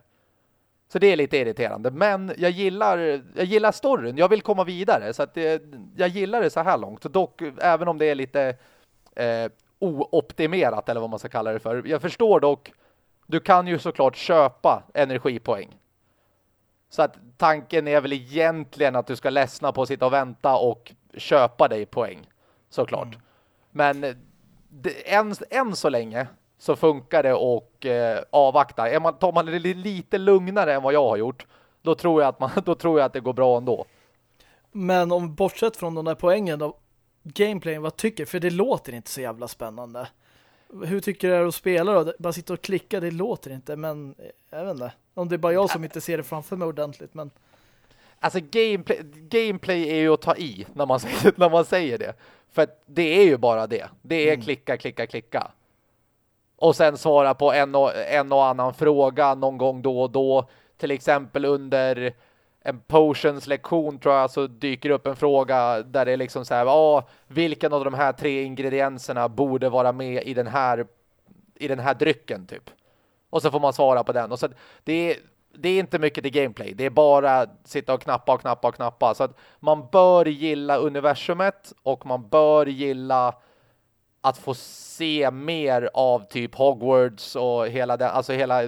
Så det är lite irriterande. Men jag gillar, jag gillar storyn. Jag vill komma vidare. Så att det, jag gillar det så här långt. Dock, även om det är lite eh, ooptimerat eller vad man ska kalla det för. Jag förstår dock, du kan ju såklart köpa energipoäng. Så att tanken är väl egentligen att du ska ledsna på att sitta och vänta och köpa dig poäng. Såklart. Mm. Men det, än, än så länge så funkar det och eh, avvakta. Är man, tar man det lite lugnare än vad jag har gjort då tror jag att, man, då tror jag att det går bra ändå. Men om bortsett från de där poängen då, gameplayen, vad tycker För det låter inte så jävla spännande. Hur tycker du det är att spela då? Bara sitta och klicka, det låter inte, men eh, jag vet inte. Om det är bara jag som inte ser det framför mig ordentligt, men... Alltså gameplay, gameplay är ju att ta i när man, säger, när man säger det. För det är ju bara det. Det är mm. klicka, klicka, klicka. Och sen svara på en och, en och annan fråga någon gång då och då. till exempel under en potions lektion tror jag så dyker upp en fråga där det är liksom så här, ja, vilken av de här tre ingredienserna borde vara med i den här i den här drycken typ. Och så får man svara på den. Och så det är, det är inte mycket till gameplay. Det är bara sitta och knappa och knappa och knappa. Så att man bör gilla universumet och man bör gilla att få se mer av typ Hogwarts och hela det, alltså hela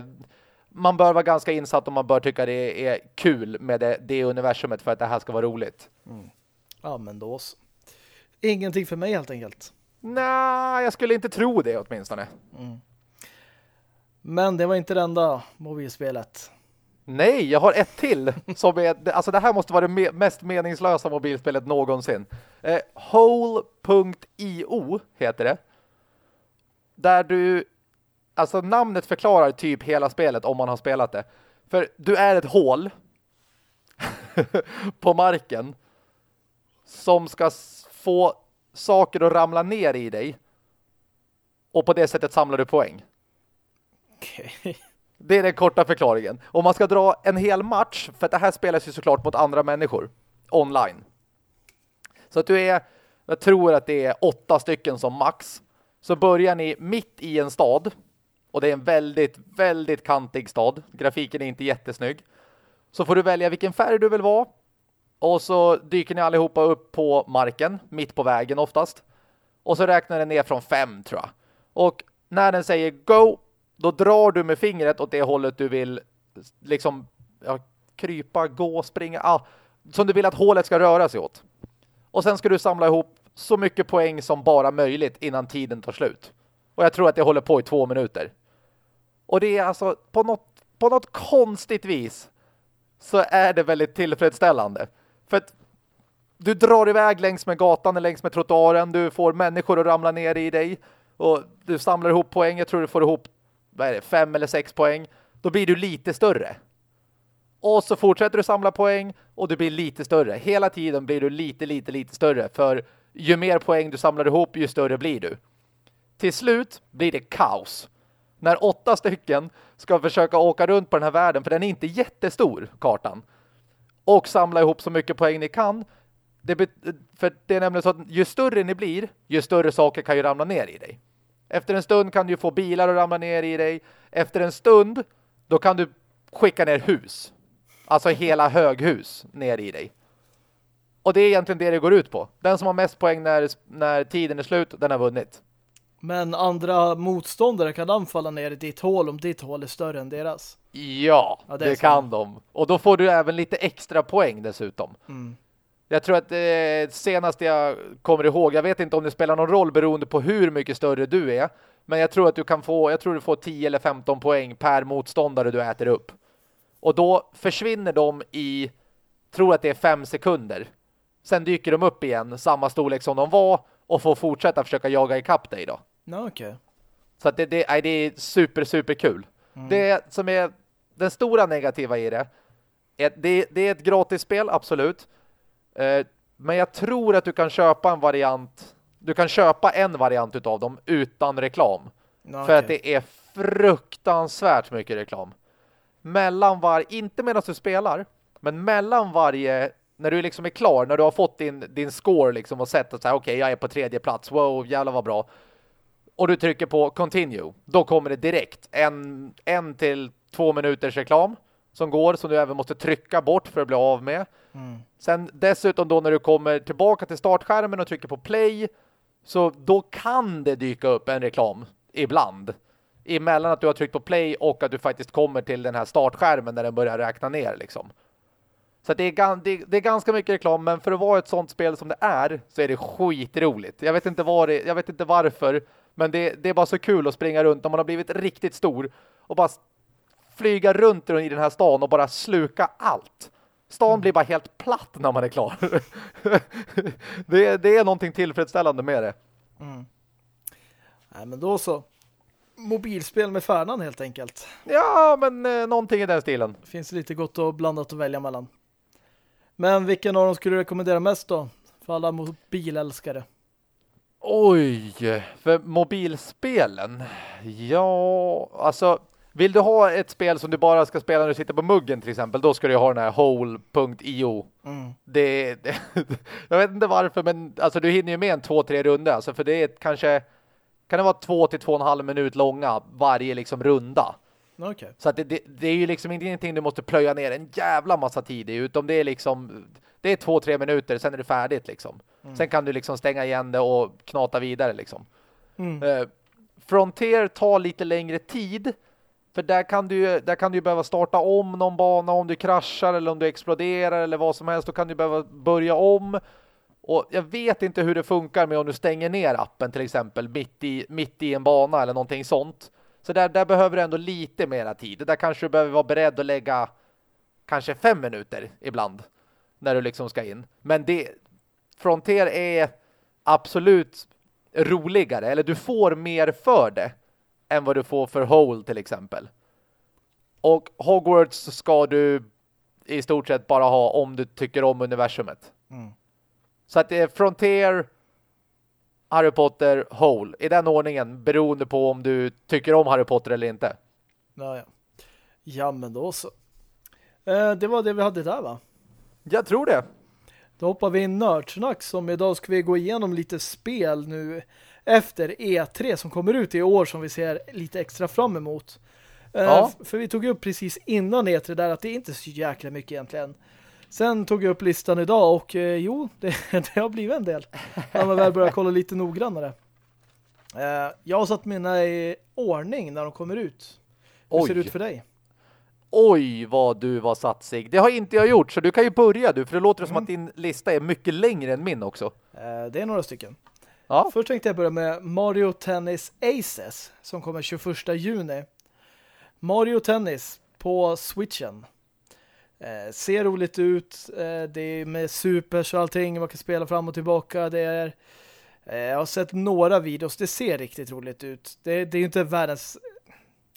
man bör vara ganska insatt och man bör tycka det är kul med det, det universumet för att det här ska vara roligt. Mm. Ja, men då så. Ingenting för mig helt enkelt. Nej, jag skulle inte tro det åtminstone. Mm. Men det var inte det enda mobilspelet. Nej, jag har ett till. Som är, alltså det här måste vara det mest meningslösa mobilspelet någonsin. Eh, Hole.io heter det. Där du alltså namnet förklarar typ hela spelet om man har spelat det. För du är ett hål på marken som ska få saker att ramla ner i dig. Och på det sättet samlar du poäng. Okay. Det är den korta förklaringen. Om man ska dra en hel match, för det här spelas ju såklart mot andra människor online. Så att du är, jag tror att det är åtta stycken som max. Så börjar ni mitt i en stad och det är en väldigt, väldigt kantig stad. Grafiken är inte jättesnygg. Så får du välja vilken färg du vill vara. Och så dyker ni allihopa upp på marken, mitt på vägen oftast. Och så räknar den ner från fem tror jag. Och när den säger go, då drar du med fingret åt det hållet du vill liksom ja, krypa, gå, springa, ah, som du vill att hålet ska röra sig åt. Och sen ska du samla ihop så mycket poäng som bara möjligt innan tiden tar slut. Och jag tror att det håller på i två minuter. Och det är alltså på något, på något konstigt vis så är det väldigt tillfredsställande. För att du drar iväg längs med gatan eller längs med trottoaren. Du får människor att ramla ner i dig. Och du samlar ihop poäng. Jag tror du får ihop vad är det, fem eller sex poäng. Då blir du lite större. Och så fortsätter du samla poäng och du blir lite större. Hela tiden blir du lite, lite, lite större. För ju mer poäng du samlar ihop, ju större blir du. Till slut blir det kaos när åtta stycken ska försöka åka runt på den här världen, för den är inte jättestor, kartan, och samla ihop så mycket poäng ni kan, det för det är nämligen så att ju större ni blir, ju större saker kan ju ramla ner i dig. Efter en stund kan du få bilar att ramla ner i dig. Efter en stund, då kan du skicka ner hus. Alltså hela höghus ner i dig. Och det är egentligen det det går ut på. Den som har mest poäng när, när tiden är slut, den har vunnit. Men andra motståndare kan anfalla ner i ditt hål om ditt hål är större än deras. Ja, ja det, det kan de. Och då får du även lite extra poäng dessutom. Mm. Jag tror att eh, senast jag kommer ihåg, jag vet inte om det spelar någon roll beroende på hur mycket större du är. Men jag tror att du kan få, jag tror du får 10 eller 15 poäng per motståndare du äter upp. Och då försvinner de i, tror att det är fem sekunder. Sen dyker de upp igen, samma storlek som de var och får fortsätta försöka jaga ikapp dig då. No, okay. Så att det, det, det är super, super kul. Mm. Det som är den stora negativa i det, är, det, det är ett gratisspel, absolut. Eh, men jag tror att du kan köpa en variant, du kan köpa en variant utav dem utan reklam. No, för okay. att det är fruktansvärt mycket reklam. Mellan var, inte medan du spelar, men mellan varje när du liksom är klar, när du har fått din, din score liksom och sett att okej, okay, jag är på tredje plats, wow, jävlar vad bra och du trycker på continue, då kommer det direkt en, en till två minuters reklam som går som du även måste trycka bort för att bli av med. Mm. Sen dessutom då när du kommer tillbaka till startskärmen och trycker på play så då kan det dyka upp en reklam ibland. Emellan att du har tryckt på play och att du faktiskt kommer till den här startskärmen där den börjar räkna ner liksom. Så det är, det, det är ganska mycket reklam men för att vara ett sånt spel som det är så är det skitroligt. Jag vet inte, var det, jag vet inte varför men det, det är bara så kul att springa runt när man har blivit riktigt stor och bara flyga runt i den här stan och bara sluka allt. Stan mm. blir bara helt platt när man är klar. det, det är någonting tillfredsställande med det. Mm. Nej, men då så. Mobilspel med färnan helt enkelt. Ja, men eh, någonting i den stilen. Finns lite gott och blandat att välja mellan. Men vilken av dem skulle du rekommendera mest då? För alla mobilälskare. Oj, för mobilspelen. Ja, alltså Vill du ha ett spel som du bara ska spela när du sitter på muggen till exempel, då ska du ha den här hole.io. Mm. Det, det, jag vet inte varför, men alltså du hinner ju med en två, tre runder. Alltså för det är kanske, kan det vara två till två och en halv minut långa varje liksom runda. Okay. Så att det, det, det, är ju liksom ingenting du måste plöja ner en jävla massa tid i, utan det är liksom, det är två, tre minuter, sen är det färdigt liksom. Mm. Sen kan du liksom stänga igen det och knata vidare liksom. Mm. Uh, Frontier tar lite längre tid, för där kan du där kan du behöva starta om någon bana om du kraschar eller om du exploderar eller vad som helst. Då kan du behöva börja om. Och jag vet inte hur det funkar med om du stänger ner appen till exempel mitt i, mitt i en bana eller någonting sånt. Så där, där behöver du ändå lite mera tid. Där kanske du behöver vara beredd att lägga kanske fem minuter ibland när du liksom ska in. Men det Frontier är absolut roligare. Eller du får mer för det än vad du får för Hole till exempel. Och Hogwarts ska du i stort sett bara ha om du tycker om universumet. Mm. Så att det är Frontier, Harry Potter, Hole. I den ordningen, beroende på om du tycker om Harry Potter eller inte. Ja, ja. Ja, men då så. Eh, det var det vi hade där, va? Jag tror det. Då hoppar vi in nördsnack som idag ska vi gå igenom lite spel nu efter E3 som kommer ut i år som vi ser lite extra fram emot. Eh, ja. För vi tog upp precis innan E3 där att det är inte så jäkla mycket egentligen. Sen tog jag upp listan idag och uh, jo, det, det, har blivit en del. När man väl börjar kolla lite noggrannare. Uh, jag har satt mina i ordning när de kommer ut. Hur Oj. ser det ut för dig? Oj, vad du var satsig. Det har inte jag gjort, så du kan ju börja du. För det låter mm. som att din lista är mycket längre än min också. det är några stycken. Ja. Först tänkte jag börja med Mario Tennis Aces som kommer 21 juni. Mario Tennis på Switchen. Eh, ser roligt ut. Eh, det är med supers och allting. Man kan spela fram och tillbaka. Det är, eh, jag har sett några videos. Det ser riktigt roligt ut. Det, det är ju inte världens,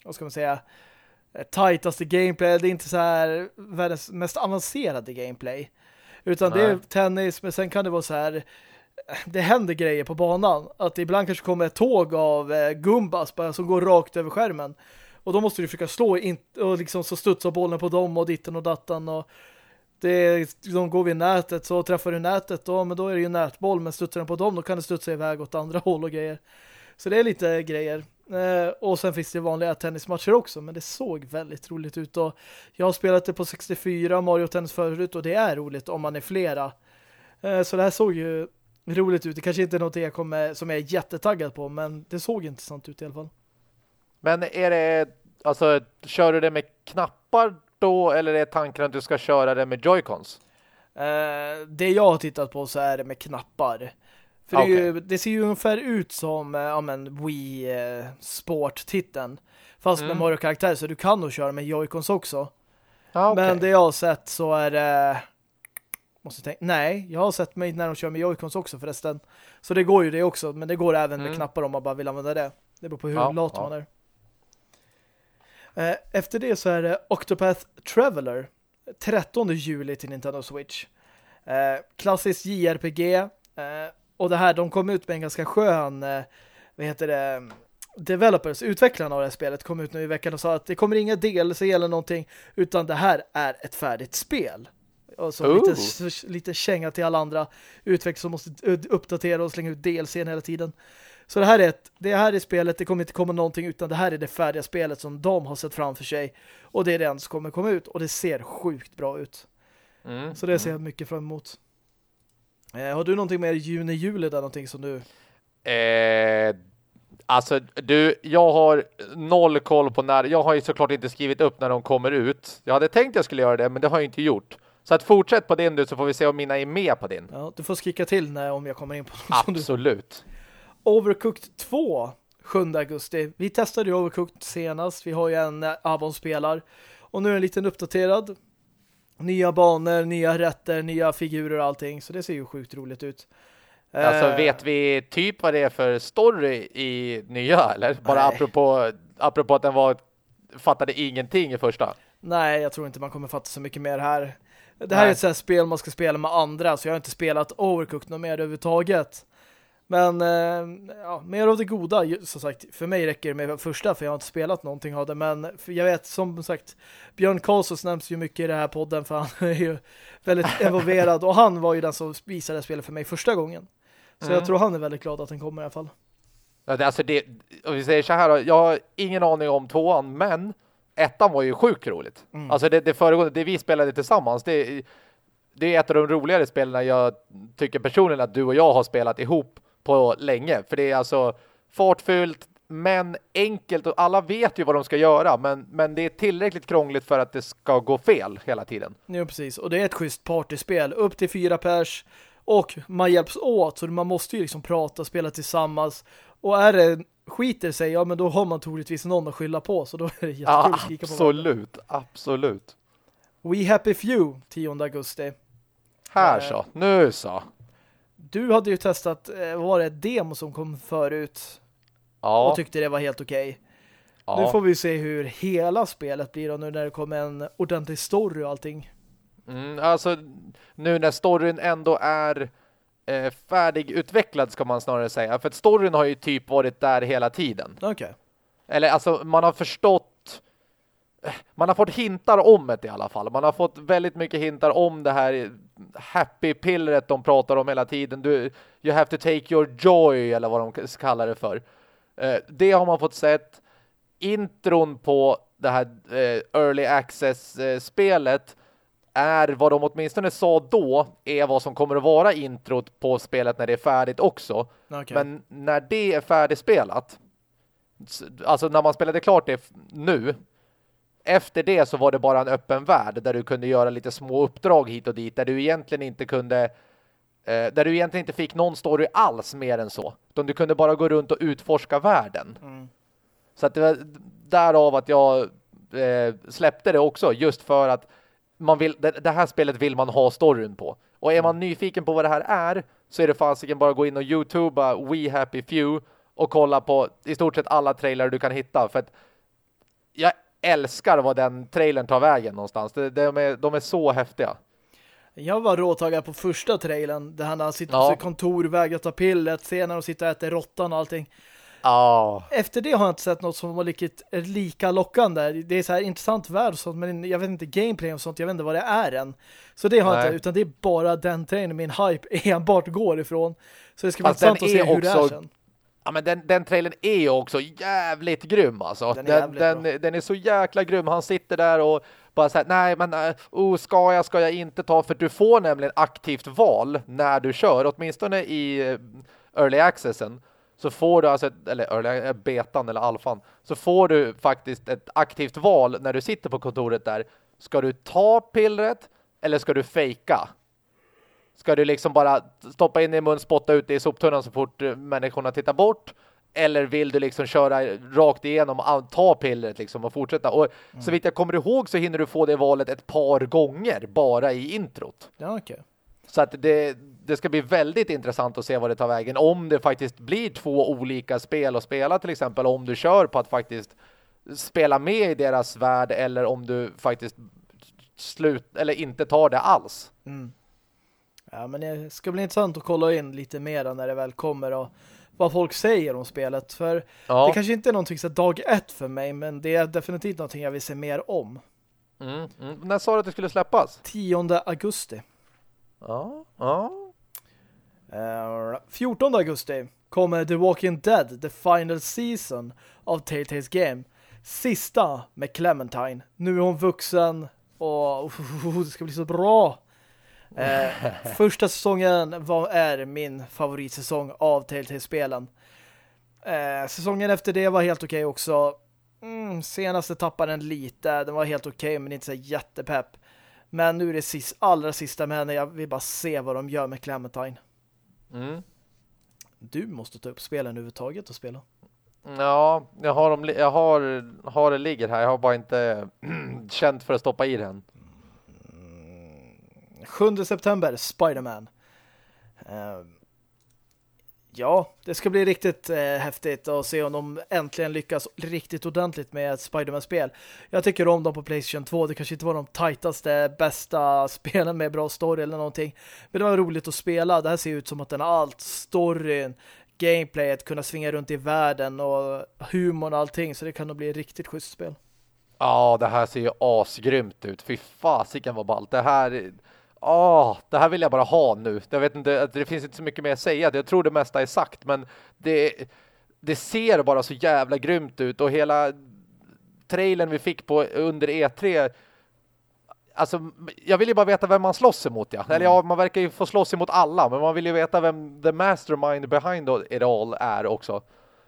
vad ska man säga, eh, tajtaste gameplay. Det är inte så här världens mest avancerade gameplay. Utan Nej. det är tennis, men sen kan det vara så här det händer grejer på banan. Att ibland kanske kommer ett tåg av eh, Gumbas bara, som går rakt över skärmen. Och då måste du försöka slå in, och liksom så studsar bollen på dem och ditten och dattan och det, de liksom, går vid nätet så träffar du nätet då, men då är det ju nätboll men studsar den på dem då kan det studsa iväg åt andra håll och grejer. Så det är lite grejer. Eh, och sen finns det vanliga tennismatcher också men det såg väldigt roligt ut och jag har spelat det på 64 Mario Tennis förut och det är roligt om man är flera. Eh, så det här såg ju roligt ut. Det kanske inte är något jag kommer, som jag är jättetaggad på, men det såg intressant ut i alla fall. Men är det, alltså, kör du det med knappar då, eller är tanken att du ska köra det med joycons? Uh, det jag har tittat på så är det med knappar. För okay. det, ju, det, ser ju ungefär ut som uh, ja, men Wii uh, Sport-titeln. Fast mm. med Mario-karaktär så du kan nog köra med joycons också. Ah, okay. Men det jag har sett så är det Måste tänka. Nej, jag har sett mig när de kör med joycons också förresten. Så det går ju det också, men det går även mm. med knappar om man bara vill använda det. Det beror på hur ja, lat ja. man är. Eh, efter det så är det Octopath Traveler 13 juli till Nintendo Switch. Eh, klassisk JRPG eh, och det här, de kom ut med en ganska skön vad heter det developers, utvecklarna av det här spelet kom ut nu i veckan och sa att det kommer inga DLC eller någonting utan det här är ett färdigt spel. Och så oh. lite, lite känga till alla andra utvecklare som måste uppdatera och slänga ut DLCn hela tiden. Så det här är ett, det här är spelet, det kommer inte komma någonting utan det här är det färdiga spelet som de har sett framför sig. Och det är det som kommer komma ut och det ser sjukt bra ut. Mm. Så det ser jag mycket fram emot. Eh, har du någonting mer juni-juli där någonting som du... Eh, alltså, du, jag har noll koll på när... Jag har ju såklart inte skrivit upp när de kommer ut. Jag hade tänkt att jag skulle göra det, men det har jag inte gjort. Så att fortsätt på din du så får vi se om mina är med på din. Ja, du får skrika till när, om jag kommer in på något Absolut. Du... Overcooked 2 7 augusti. Vi testade ju Overcooked senast. Vi har ju en eh, Avon-spelar. Och nu är en liten uppdaterad. Nya banor, nya rätter, nya figurer och allting. Så det ser ju sjukt roligt ut. Alltså uh, vet vi typ vad det är för story i nya eller? Bara apropå, apropå att den var fattade ingenting i första. Nej, jag tror inte man kommer fatta så mycket mer här. Det här Nej. är ett sånt spel man ska spela med andra så jag har inte spelat Overcooked något mer överhuvudtaget. Men eh, ja, mer av det goda, som sagt, för mig räcker det med första för jag har inte spelat någonting av det, men jag vet, som sagt Björn Karlsson nämns ju mycket i den här podden för han är ju väldigt involverad och han var ju den som visade spelet för mig första gången. Så mm. jag tror han är väldigt glad att den kommer i alla fall. Ja, det, alltså det, om vi säger så här jag har ingen aning om tvåan, men ettan var ju sjukt roligt. Mm. Alltså det, det föregående, det vi spelade tillsammans, det, det är ett av de roligare spelen jag tycker personligen att du och jag har spelat ihop på länge. För det är alltså fartfyllt men enkelt och alla vet ju vad de ska göra men, men det är tillräckligt krångligt för att det ska gå fel hela tiden. Ja, precis. Och det är ett schysst partyspel. Upp till fyra pers och man hjälps åt så man måste ju liksom prata och spela tillsammans. Och är det skiter sig, ja men då har man troligtvis någon att skylla på så då är det jättekul ja, att kika på Absolut, absolut. We Happy Few 10 augusti. Här så, nu så. Du hade ju testat, eh, var det ett demo som kom förut? Ja. Och tyckte det var helt okej. Okay. Ja. Nu får vi se hur hela spelet blir och nu när det kommer en ordentlig story och allting. Mm, alltså, nu när storyn ändå är eh, färdigutvecklad ska man snarare säga. För att storyn har ju typ varit där hela tiden. Okej. Okay. Eller alltså, man har förstått man har fått hintar om det i alla fall. Man har fått väldigt mycket hintar om det här happy-pillret de pratar om hela tiden. Du, you have to take your joy, eller vad de kallar det för. Eh, det har man fått sett. Intron på det här eh, early access-spelet är vad de åtminstone sa då är vad som kommer att vara introt på spelet när det är färdigt också. Okay. Men när det är färdigspelat alltså när man spelade klart det nu efter det så var det bara en öppen värld där du kunde göra lite små uppdrag hit och dit där du egentligen inte kunde eh, där du egentligen inte fick någon story alls mer än så. Utan du kunde bara gå runt och utforska världen. Mm. Så att det var därav att jag eh, släppte det också just för att man vill, det, det, här spelet vill man ha storyn på. Och är man mm. nyfiken på vad det här är så är det fasiken bara gå in och youtuba We Happy Few och kolla på i stort sett alla trailrar du kan hitta för att jag älskar vad den trailern tar vägen någonstans. De, de, är, de är så häftiga. Jag var råtagad på första trailern där han sitter ja. på sitt kontor, vägrar ta pillet, ser när de sitter och äter råttan och allting. Ja. Efter det har jag inte sett något som var lika, lika lockande. Det är så här intressant värld och sånt, men jag vet inte gameplay och sånt, jag vet inte vad det är än. Så det har jag inte, utan det är bara den trailern min hype enbart går ifrån. Så det ska bli intressant att se hur det är sen. Ja, men den, den trailern är ju också jävligt grym alltså. Den är, den, den, den, är så jäkla grym. Han sitter där och bara säger nej men uh, oh, ska jag, ska jag inte ta? För du får nämligen aktivt val när du kör. Åtminstone i uh, early accessen så får du alltså, eller early, betan eller alfan, så får du faktiskt ett aktivt val när du sitter på kontoret där. Ska du ta pillret eller ska du fejka? Ska du liksom bara stoppa in i mun, spotta ut det i soptunnan så fort eh, människorna tittar bort? Eller vill du liksom köra rakt igenom och ta pillret liksom och fortsätta? Och mm. så vitt jag kommer ihåg så hinner du få det valet ett par gånger bara i introt. Ja, okej. Okay. Så att det, det ska bli väldigt intressant att se vad det tar vägen. Om det faktiskt blir två olika spel att spela till exempel. Om du kör på att faktiskt spela med i deras värld eller om du faktiskt slut eller inte tar det alls. Mm. Ja, men det ska bli intressant att kolla in lite mer när det väl kommer och vad folk säger om spelet. För ja. det kanske inte är någonting så dag ett för mig, men det är definitivt någonting jag vill se mer om. Mm, mm. När sa du att det skulle släppas? 10 augusti. Ja, ja. Uh, eh, 14 augusti kommer The Walking Dead, The Final Season av Telltales Game. Sista med Clementine. Nu är hon vuxen och uh, det ska bli så bra. Eh, första säsongen var, är min favoritsäsong av Telltale-spelen. Eh, säsongen efter det var helt okej okay också. Mm, senaste tappade den lite. Den var helt okej okay, men inte så jättepepp. Men nu är det sist, allra sista med henne. Jag vill bara se vad de gör med Clementine. Mm. Du måste ta upp spelen överhuvudtaget och spela. Ja, jag har, dem, jag har, har det ligger här. Jag har bara inte känt för att stoppa i den. 7 september, Spiderman. Uh, Ja, det ska bli riktigt eh, häftigt att se om de äntligen lyckas riktigt ordentligt med ett Spider-Man-spel. Jag tycker om dem på Playstation 2. Det kanske inte var de tajtaste, bästa spelen med bra story eller någonting. Men det var roligt att spela. Det här ser ut som att den har allt. Storyn, gameplayet, kunna svinga runt i världen och humorn och allting. Så det kan nog bli ett riktigt schysst spel. Ja, det här ser ju asgrymt ut. Fy fasiken vad ballt. Det här... Ja, det här vill jag bara ha nu. Jag vet inte, det finns inte så mycket mer att säga. Jag tror det mesta är sagt, men det, det ser bara så jävla grymt ut. Och hela trailern vi fick på under E3 Alltså, jag vill ju bara veta vem man slåss emot, ja. Eller ja, man verkar ju få slåss emot alla, men man vill ju veta vem the mastermind behind it all är också.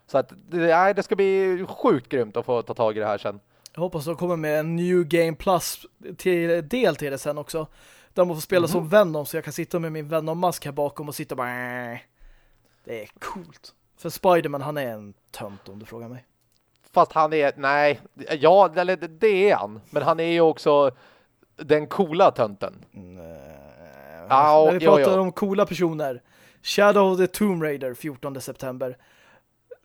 Så att, det, det ska bli sjukt grymt att få ta tag i det här sen. Jag hoppas de kommer med en New Game Plus till del till det sen också. Där man får spela mm som Venom så jag kan sitta med min Venom-mask här bakom och sitta och bara... Det är coolt. För Spiderman han är en tönt om du frågar mig. Fast han är, nej, ja, eller det är han. Men han är ju också den coola tönten. Nej. Ah, När vi pratar jo, jo. om coola personer. Shadow of the Tomb Raider 14 september.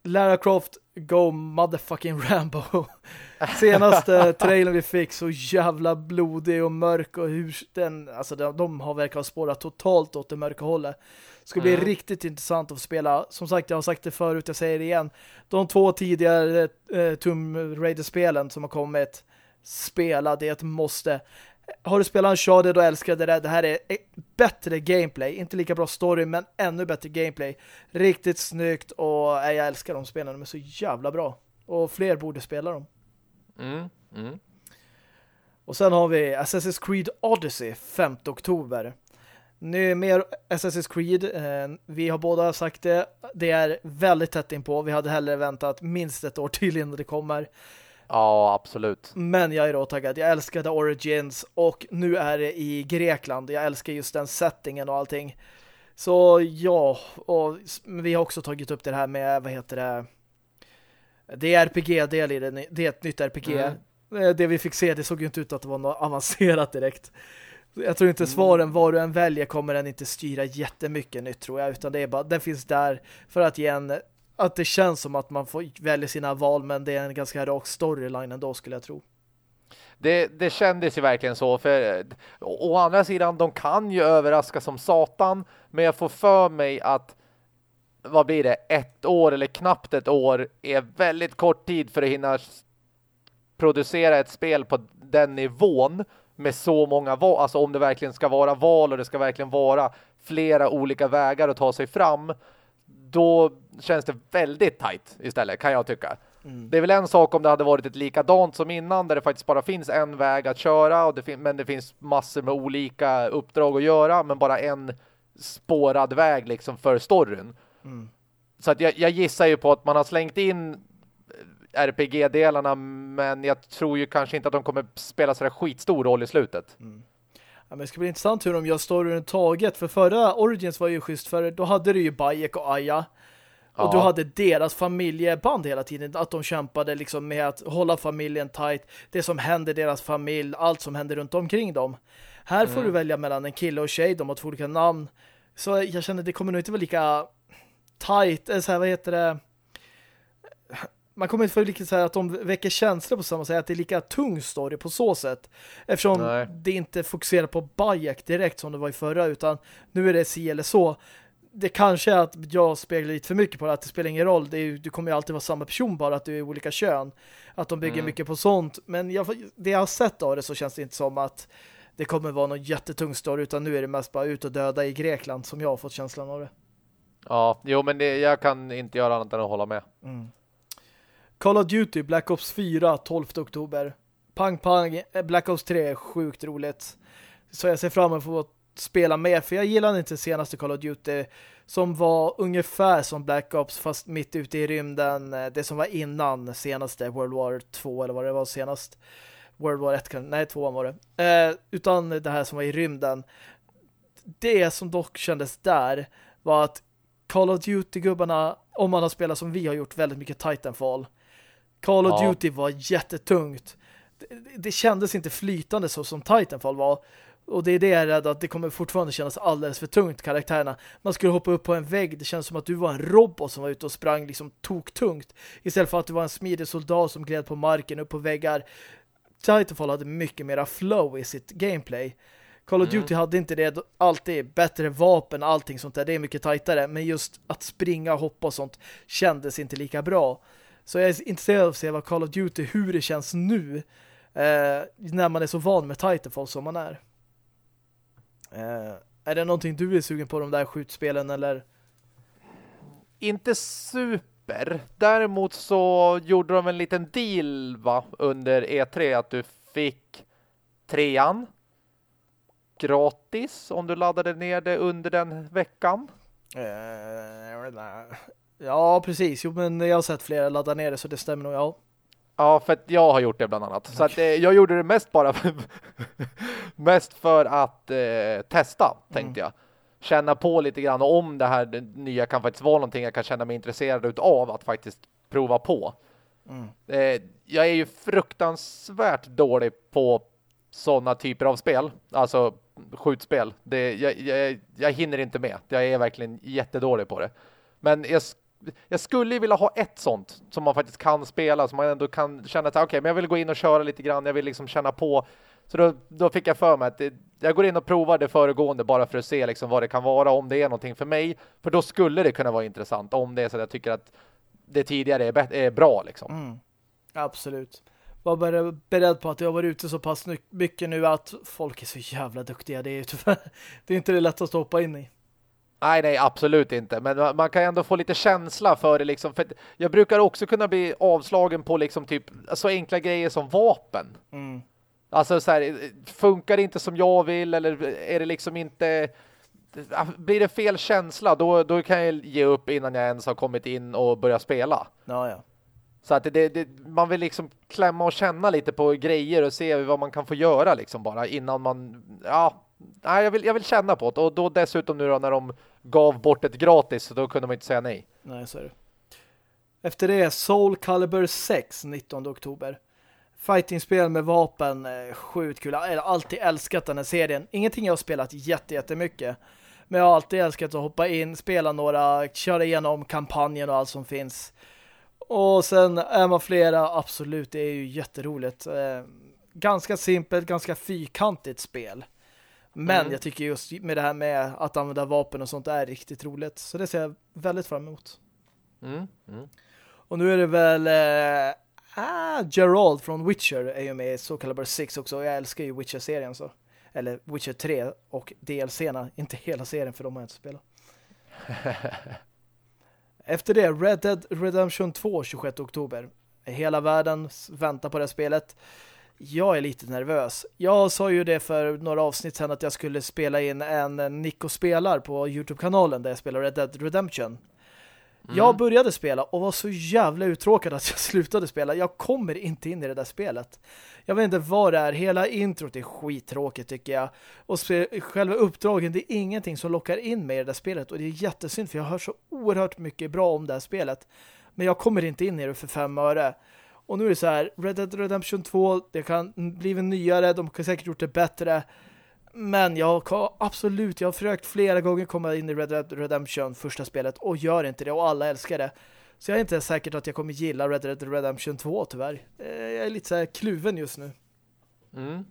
Lara Croft Go motherfucking Rambo. Senaste trailern vi fick så jävla blodig och mörk och hur den, alltså de, de har verkligen spårat totalt åt det mörka hållet. Ska bli mm. riktigt intressant att spela. Som sagt, jag har sagt det förut, jag säger det igen. De två tidigare eh, Tomb Raider-spelen som har kommit spela, det är ett måste. Har du spelat Uncharted och älskar det där, det här är bättre gameplay. Inte lika bra story, men ännu bättre gameplay. Riktigt snyggt och äh, jag älskar de spelen. De är så jävla bra. Och fler borde spela dem. Mm, mm. Och sen har vi Assassin's Creed Odyssey 5 oktober. Nu är mer Assassin's Creed. Eh, vi har båda sagt det. Det är väldigt tätt inpå. Vi hade hellre väntat minst ett år till innan det kommer. Ja, absolut. Men jag är då taggad. Jag älskade Origins och nu är det i Grekland. Jag älskar just den settingen och allting. Så ja, och vi har också tagit upp det här med, vad heter det? Det är RPG-del i det. Det är ett nytt RPG. Mm. Eh, det vi fick se, det såg ju inte ut att det var något avancerat direkt. Jag tror inte svaren, vad du än väljer kommer den inte styra jättemycket nytt tror jag, utan det är bara, den finns där för att ge en att det känns som att man får välja sina val men det är en ganska rak storyline ändå skulle jag tro. Det, det kändes ju verkligen så för å andra sidan, de kan ju överraska som satan men jag får för mig att vad blir det, ett år eller knappt ett år är väldigt kort tid för att hinna producera ett spel på den nivån med så många val, alltså om det verkligen ska vara val och det ska verkligen vara flera olika vägar att ta sig fram då känns det väldigt tajt istället, kan jag tycka. Mm. Det är väl en sak om det hade varit ett likadant som innan där det faktiskt bara finns en väg att köra och det men det finns massor med olika uppdrag att göra men bara en spårad väg liksom för storyn. Mm. Så att jag, jag, gissar ju på att man har slängt in RPG-delarna men jag tror ju kanske inte att de kommer spela sådär skitstor roll i slutet. Mm. Men det ska bli intressant hur de gör storyn taget. För förra Origins var ju schysst för då hade du ju Bayek och Aya. Och ja. du hade deras familjeband hela tiden. Att de kämpade liksom med att hålla familjen tight. Det som hände i deras familj. Allt som hände runt omkring dem. Här mm. får du välja mellan en kille och tjej. De har två olika namn. Så jag känner att det kommer nog inte vara lika tight. Så här, vad heter det? Man kommer inte få lika så att de väcker känslor på samma sätt att det är lika tung story på så sätt. Eftersom Nej. det inte fokuserar på Bayek direkt som det var i förra utan nu är det si eller så. Det kanske är att jag speglar lite för mycket på det, att det spelar ingen roll. Det är, du kommer ju alltid vara samma person bara att du är olika kön. Att de bygger mm. mycket på sånt. Men jag, det jag har sett av det så känns det inte som att det kommer vara någon jättetung story utan nu är det mest bara ut och döda i Grekland som jag har fått känslan av det. Ja, jo men det, jag kan inte göra annat än att hålla med. Mm. Call of Duty Black Ops 4 12 oktober. Pang pang, eh, Black Ops 3 är sjukt roligt. Så jag ser fram emot att spela med för jag gillade inte senaste Call of Duty som var ungefär som Black Ops fast mitt ute i rymden. Eh, det som var innan senaste World War 2 eller vad det var senast. World War 1, nej 2 var det. Eh, utan det här som var i rymden. Det som dock kändes där var att Call of Duty-gubbarna, om man har spelat som vi har gjort väldigt mycket Titanfall, Call of ja. Duty var jättetungt. Det, det, kändes inte flytande så som Titanfall var. Och det är det jag är rädd att det kommer fortfarande kännas alldeles för tungt, karaktärerna. Man skulle hoppa upp på en vägg, det känns som att du var en robot som var ute och sprang liksom tok-tungt. Istället för att du var en smidig soldat som gled på marken, upp på väggar. Titanfall hade mycket mera flow i sitt gameplay. Call of mm. Duty hade inte det. Alltid bättre vapen, allting sånt där. Det är mycket tajtare. Men just att springa, hoppa och sånt kändes inte lika bra. Så jag är intresserad av att se vad Call of Duty, hur det känns nu. Eh, när man är så van med Titanfall som man är. Eh, är det någonting du är sugen på de där skjutspelen eller? Inte super. Däremot så gjorde de en liten deal va, under E3 att du fick trean gratis om du laddade ner det under den veckan. Eh, ja, precis. Jo, men jag har sett flera ladda ner det så det stämmer nog, ja. Ja, för att jag har gjort det bland annat. Så att, eh, jag gjorde det mest bara mest för att eh, testa, tänkte mm. jag. Känna på lite grann om det här det nya kan faktiskt vara någonting jag kan känna mig intresserad av att faktiskt prova på. Mm. Eh, jag är ju fruktansvärt dålig på sådana typer av spel. Alltså skjutspel. Det, jag, jag, jag hinner inte med. Jag är verkligen jättedålig på det. Men jag jag skulle vilja ha ett sånt som man faktiskt kan spela, som man ändå kan känna att okej, okay, men jag vill gå in och köra lite grann, jag vill liksom känna på. Så då, då fick jag för mig att det, jag går in och provar det föregående bara för att se liksom vad det kan vara, om det är någonting för mig. För då skulle det kunna vara intressant om det är så att jag tycker att det tidigare är, är bra liksom. Mm. Absolut. Var bara beredd på att jag var ute så pass mycket nu att folk är så jävla duktiga. Det är, tyvärr, det är inte det lättaste att hoppa in i. Nej, nej, absolut inte. Men man kan ändå få lite känsla för det liksom. För jag brukar också kunna bli avslagen på liksom typ så enkla grejer som vapen. Mm. Alltså så här, funkar det inte som jag vill eller är det liksom inte blir det fel känsla då, då kan jag ge upp innan jag ens har kommit in och börjat spela. Ja, ja. Så att det, det, man vill liksom klämma och känna lite på grejer och se vad man kan få göra liksom bara innan man, ja, nej, jag vill, jag vill känna på det. Och då dessutom nu då när de gav bort ett gratis så då kunde man inte säga nej. Nej, så är det. Efter det Soul Calibur 6 19 oktober. Fightingspel med vapen, eh, sjukt kul. Jag har alltid älskat den här serien. Ingenting jag har spelat jättemycket. Men jag har alltid älskat att hoppa in, spela några, köra igenom kampanjen och allt som finns. Och sen är man flera, absolut, det är ju jätteroligt. Eh, ganska simpelt, ganska fyrkantigt spel. Men mm. jag tycker just med det här med att använda vapen och sånt är riktigt roligt. Så det ser jag väldigt fram emot. Mm. Mm. Och nu är det väl eh, ah, Gerald från Witcher är ju med i Soul Calibur 6 också. Jag älskar ju Witcher-serien så. Eller Witcher 3 och DLC-erna. Inte hela serien för de har jag inte spelat. Efter det, Red Dead Redemption 2 26 oktober. Hela världen väntar på det spelet. Jag är lite nervös. Jag sa ju det för några avsnitt sedan att jag skulle spela in en Nico spelar på Youtube-kanalen där jag spelar Red Dead Redemption. Mm. Jag började spela och var så jävla uttråkad att jag slutade spela. Jag kommer inte in i det där spelet. Jag vet inte vad det är. Hela introt är skittråkigt tycker jag. Och själva uppdragen, det är ingenting som lockar in mig i det där spelet. Och det är jättesynd för jag hör så oerhört mycket bra om det här spelet. Men jag kommer inte in i det för fem öre. Och nu är det så här, Red Dead Redemption 2, det kan bli nyare, de har säkert gjort det bättre. Men jag har absolut, jag har försökt flera gånger komma in i Red Dead Redemption första spelet och gör inte det och alla älskar det. Så jag är inte säkert att jag kommer gilla Red Dead Redemption 2 tyvärr. Eh, jag är lite så här kluven just nu. Mm.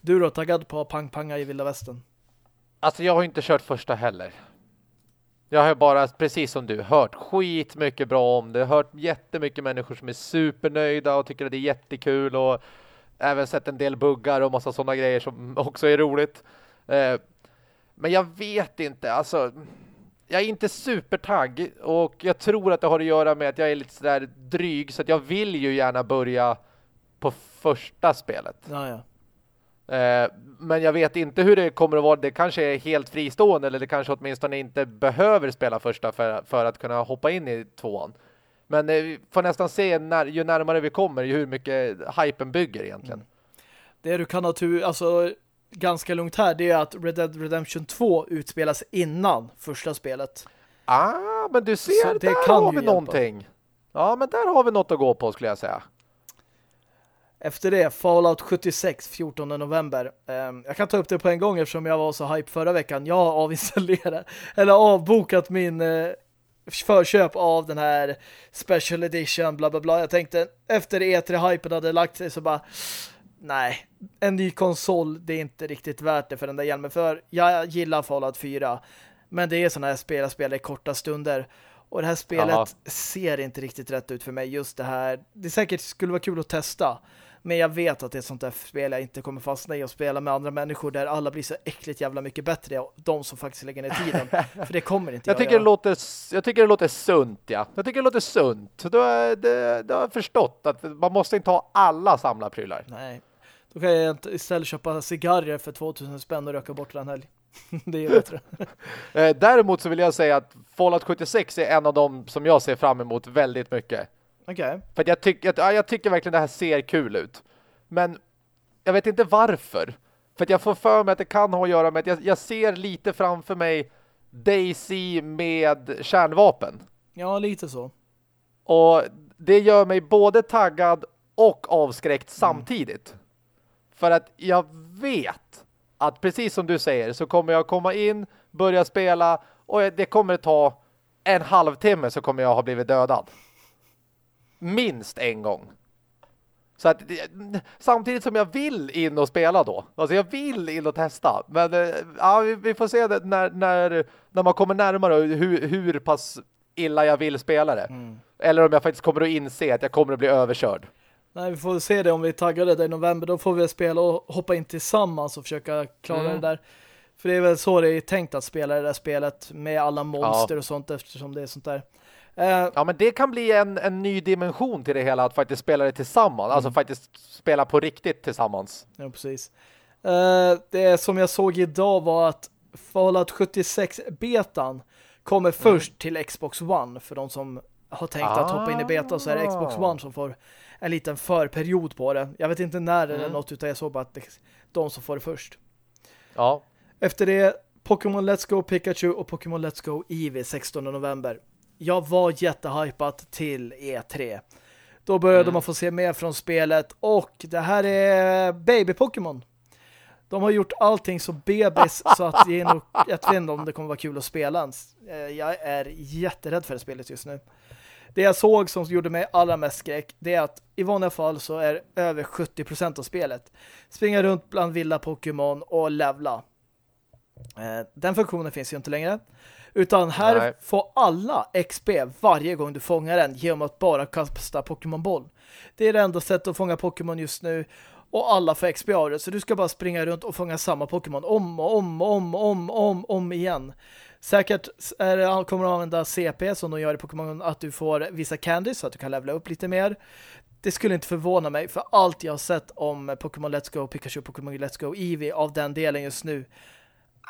Du då, taggad på pang-panga i Vilda Västern? Alltså jag har inte kört första heller. Jag har bara, precis som du, hört skit mycket bra om det. Hört jättemycket människor som är supernöjda och tycker att det är jättekul och även sett en del buggar och massa sådana grejer som också är roligt. Eh, men jag vet inte, alltså jag är inte supertagg och jag tror att det har att göra med att jag är lite sådär dryg så att jag vill ju gärna börja på första spelet. Ja, ja. Eh, men jag vet inte hur det kommer att vara. Det kanske är helt fristående eller det kanske åtminstone inte behöver spela första för, för att kunna hoppa in i tvåan. Men eh, vi får nästan se när, ju närmare vi kommer hur mycket hypen bygger egentligen. Mm. Det du kan ha tur, alltså ganska lugnt här, det är att Red Dead Redemption 2 utspelas innan första spelet. Ah, men du ser, det där kan har vi någonting. Ja, men där har vi något att gå på skulle jag säga. Efter det, Fallout 76, 14 november. Um, jag kan ta upp det på en gång eftersom jag var så hype förra veckan. Jag har avinstallerat, eller avbokat min uh, förköp av den här special edition, bla bla bla. Jag tänkte, efter E3-hypen hade lagt sig så bara, nej, en ny konsol, det är inte riktigt värt det för den där hjälmen. För jag gillar Fallout 4, men det är sådana här spel jag spelar i korta stunder. Och det här spelet Aha. ser inte riktigt rätt ut för mig. Just det här, det säkert skulle vara kul att testa. Men jag vet att det är ett sånt där spel jag inte kommer fastna i och spela med andra människor där alla blir så äckligt jävla mycket bättre de som faktiskt lägger ner tiden. För det kommer inte jag tycker göra. det låter Jag tycker det låter sunt, ja. Jag tycker det låter sunt. Du har, det, du har förstått att man måste inte ha alla samlarprylar. Nej. Då kan jag istället köpa cigarrer för 2000 spänn och röka bort den helg. det är bättre. Eh, däremot så vill jag säga att Fallout 76 är en av dem som jag ser fram emot väldigt mycket. Okay. För jag, tyck, jag, jag tycker verkligen det här ser kul ut. Men jag vet inte varför. För jag får för mig att det kan ha att göra med att jag, jag ser lite framför mig Daisy med kärnvapen. Ja, lite så. Och det gör mig både taggad och avskräckt mm. samtidigt. För att jag vet att precis som du säger så kommer jag komma in, börja spela och det kommer ta en halvtimme så kommer jag ha blivit dödad minst en gång. Så att samtidigt som jag vill in och spela då. Alltså jag vill in och testa. Men eh, ja, vi, får se när, när, när man kommer närmare hur, hur pass illa jag vill spela det. Mm. Eller om jag faktiskt kommer att inse att jag kommer att bli överkörd. Nej, vi får se det om vi taggar det i november. Då får vi spela och hoppa in tillsammans och försöka klara mm. det där. För det är väl så det är tänkt att spela det där spelet med alla monster ja. och sånt eftersom det är sånt där ja, men det kan bli en, en ny dimension till det hela att faktiskt spela det tillsammans. Alltså mm. Alltså faktiskt spela på riktigt tillsammans. Ja, precis. Uh, det som jag såg idag var att Fallout 76-betan kommer mm. först till Xbox One. För de som har tänkt ah. att hoppa in i beta så är det Xbox ah. One som får en liten förperiod på det. Jag vet inte när mm. eller något utan jag såg bara att det de som får det först. Ja. Efter det Pokémon Let's Go Pikachu och Pokémon Let's Go Eevee 16 november jag var jättehypat till E3. Då började mm. man få se mer från spelet och det här är Baby-Pokémon. De har gjort allting så bebis så att det är nog, jag vet inte om det kommer vara kul att spela eh, Jag är jätterädd för det spelet just nu. Det jag såg som gjorde mig allra mest skräck det är att i vanliga fall så är över 70% av spelet springa runt bland vilda Pokémon och levla. Eh, den funktionen finns ju inte längre. Utan här Nej. får alla XP varje gång du fångar den genom att bara kasta Pokémon-boll. Det är det enda sättet att fånga Pokémon just nu. Och alla får XP av det. Så du ska bara springa runt och fånga samma Pokémon om och om och om, om, om, om igen. Säkert är det, kommer du använda CP som de gör i Pokémon att du får vissa candies så att du kan levla upp lite mer. Det skulle inte förvåna mig för allt jag har sett om Pokémon Let's Go, Pikachu, Pokémon Let's Go, Eevee av den delen just nu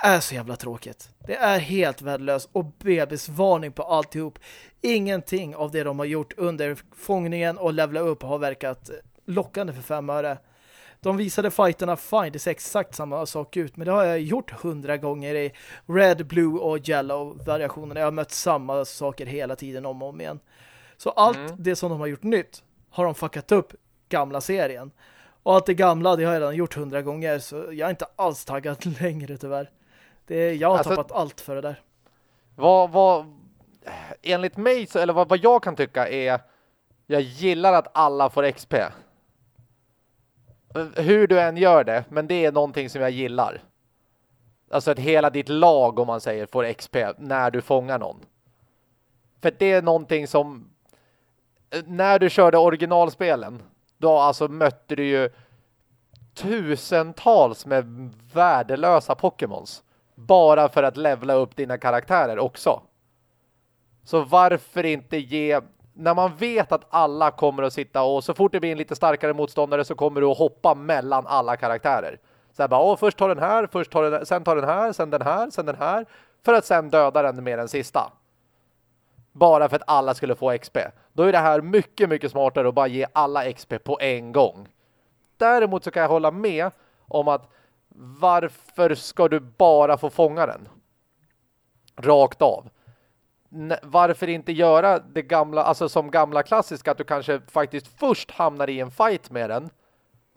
är så jävla tråkigt. Det är helt värdelöst och bebisvarning på alltihop. Ingenting av det de har gjort under fångningen och levla upp har verkat lockande för fem öre. De visade fighterna fine, det ser exakt samma sak ut. Men det har jag gjort hundra gånger i Red, Blue och Yellow-variationerna. Jag har mött samma saker hela tiden om och om igen. Så allt mm. det som de har gjort nytt har de fuckat upp gamla serien. Och allt det gamla, det har jag redan gjort hundra gånger. Så jag är inte alls taggad längre tyvärr. Det jag har alltså, tappat allt för det där. Vad, vad enligt mig, så, eller vad, vad jag kan tycka är jag gillar att alla får XP. Hur du än gör det, men det är någonting som jag gillar. Alltså att hela ditt lag, om man säger, får XP när du fångar någon. För det är någonting som när du körde originalspelen, då alltså mötte du ju tusentals med värdelösa Pokémons bara för att levla upp dina karaktärer också. Så varför inte ge... När man vet att alla kommer att sitta och så fort det blir en lite starkare motståndare så kommer du att hoppa mellan alla karaktärer. Så här bara, åh, först tar den här, först tar den, sen tar den här, sen den här, sen den här. För att sen döda den med den sista. Bara för att alla skulle få XP. Då är det här mycket, mycket smartare att bara ge alla XP på en gång. Däremot så kan jag hålla med om att varför ska du bara få fånga den? Rakt av. varför inte göra det gamla, alltså som gamla klassiska, att du kanske faktiskt först hamnar i en fight med den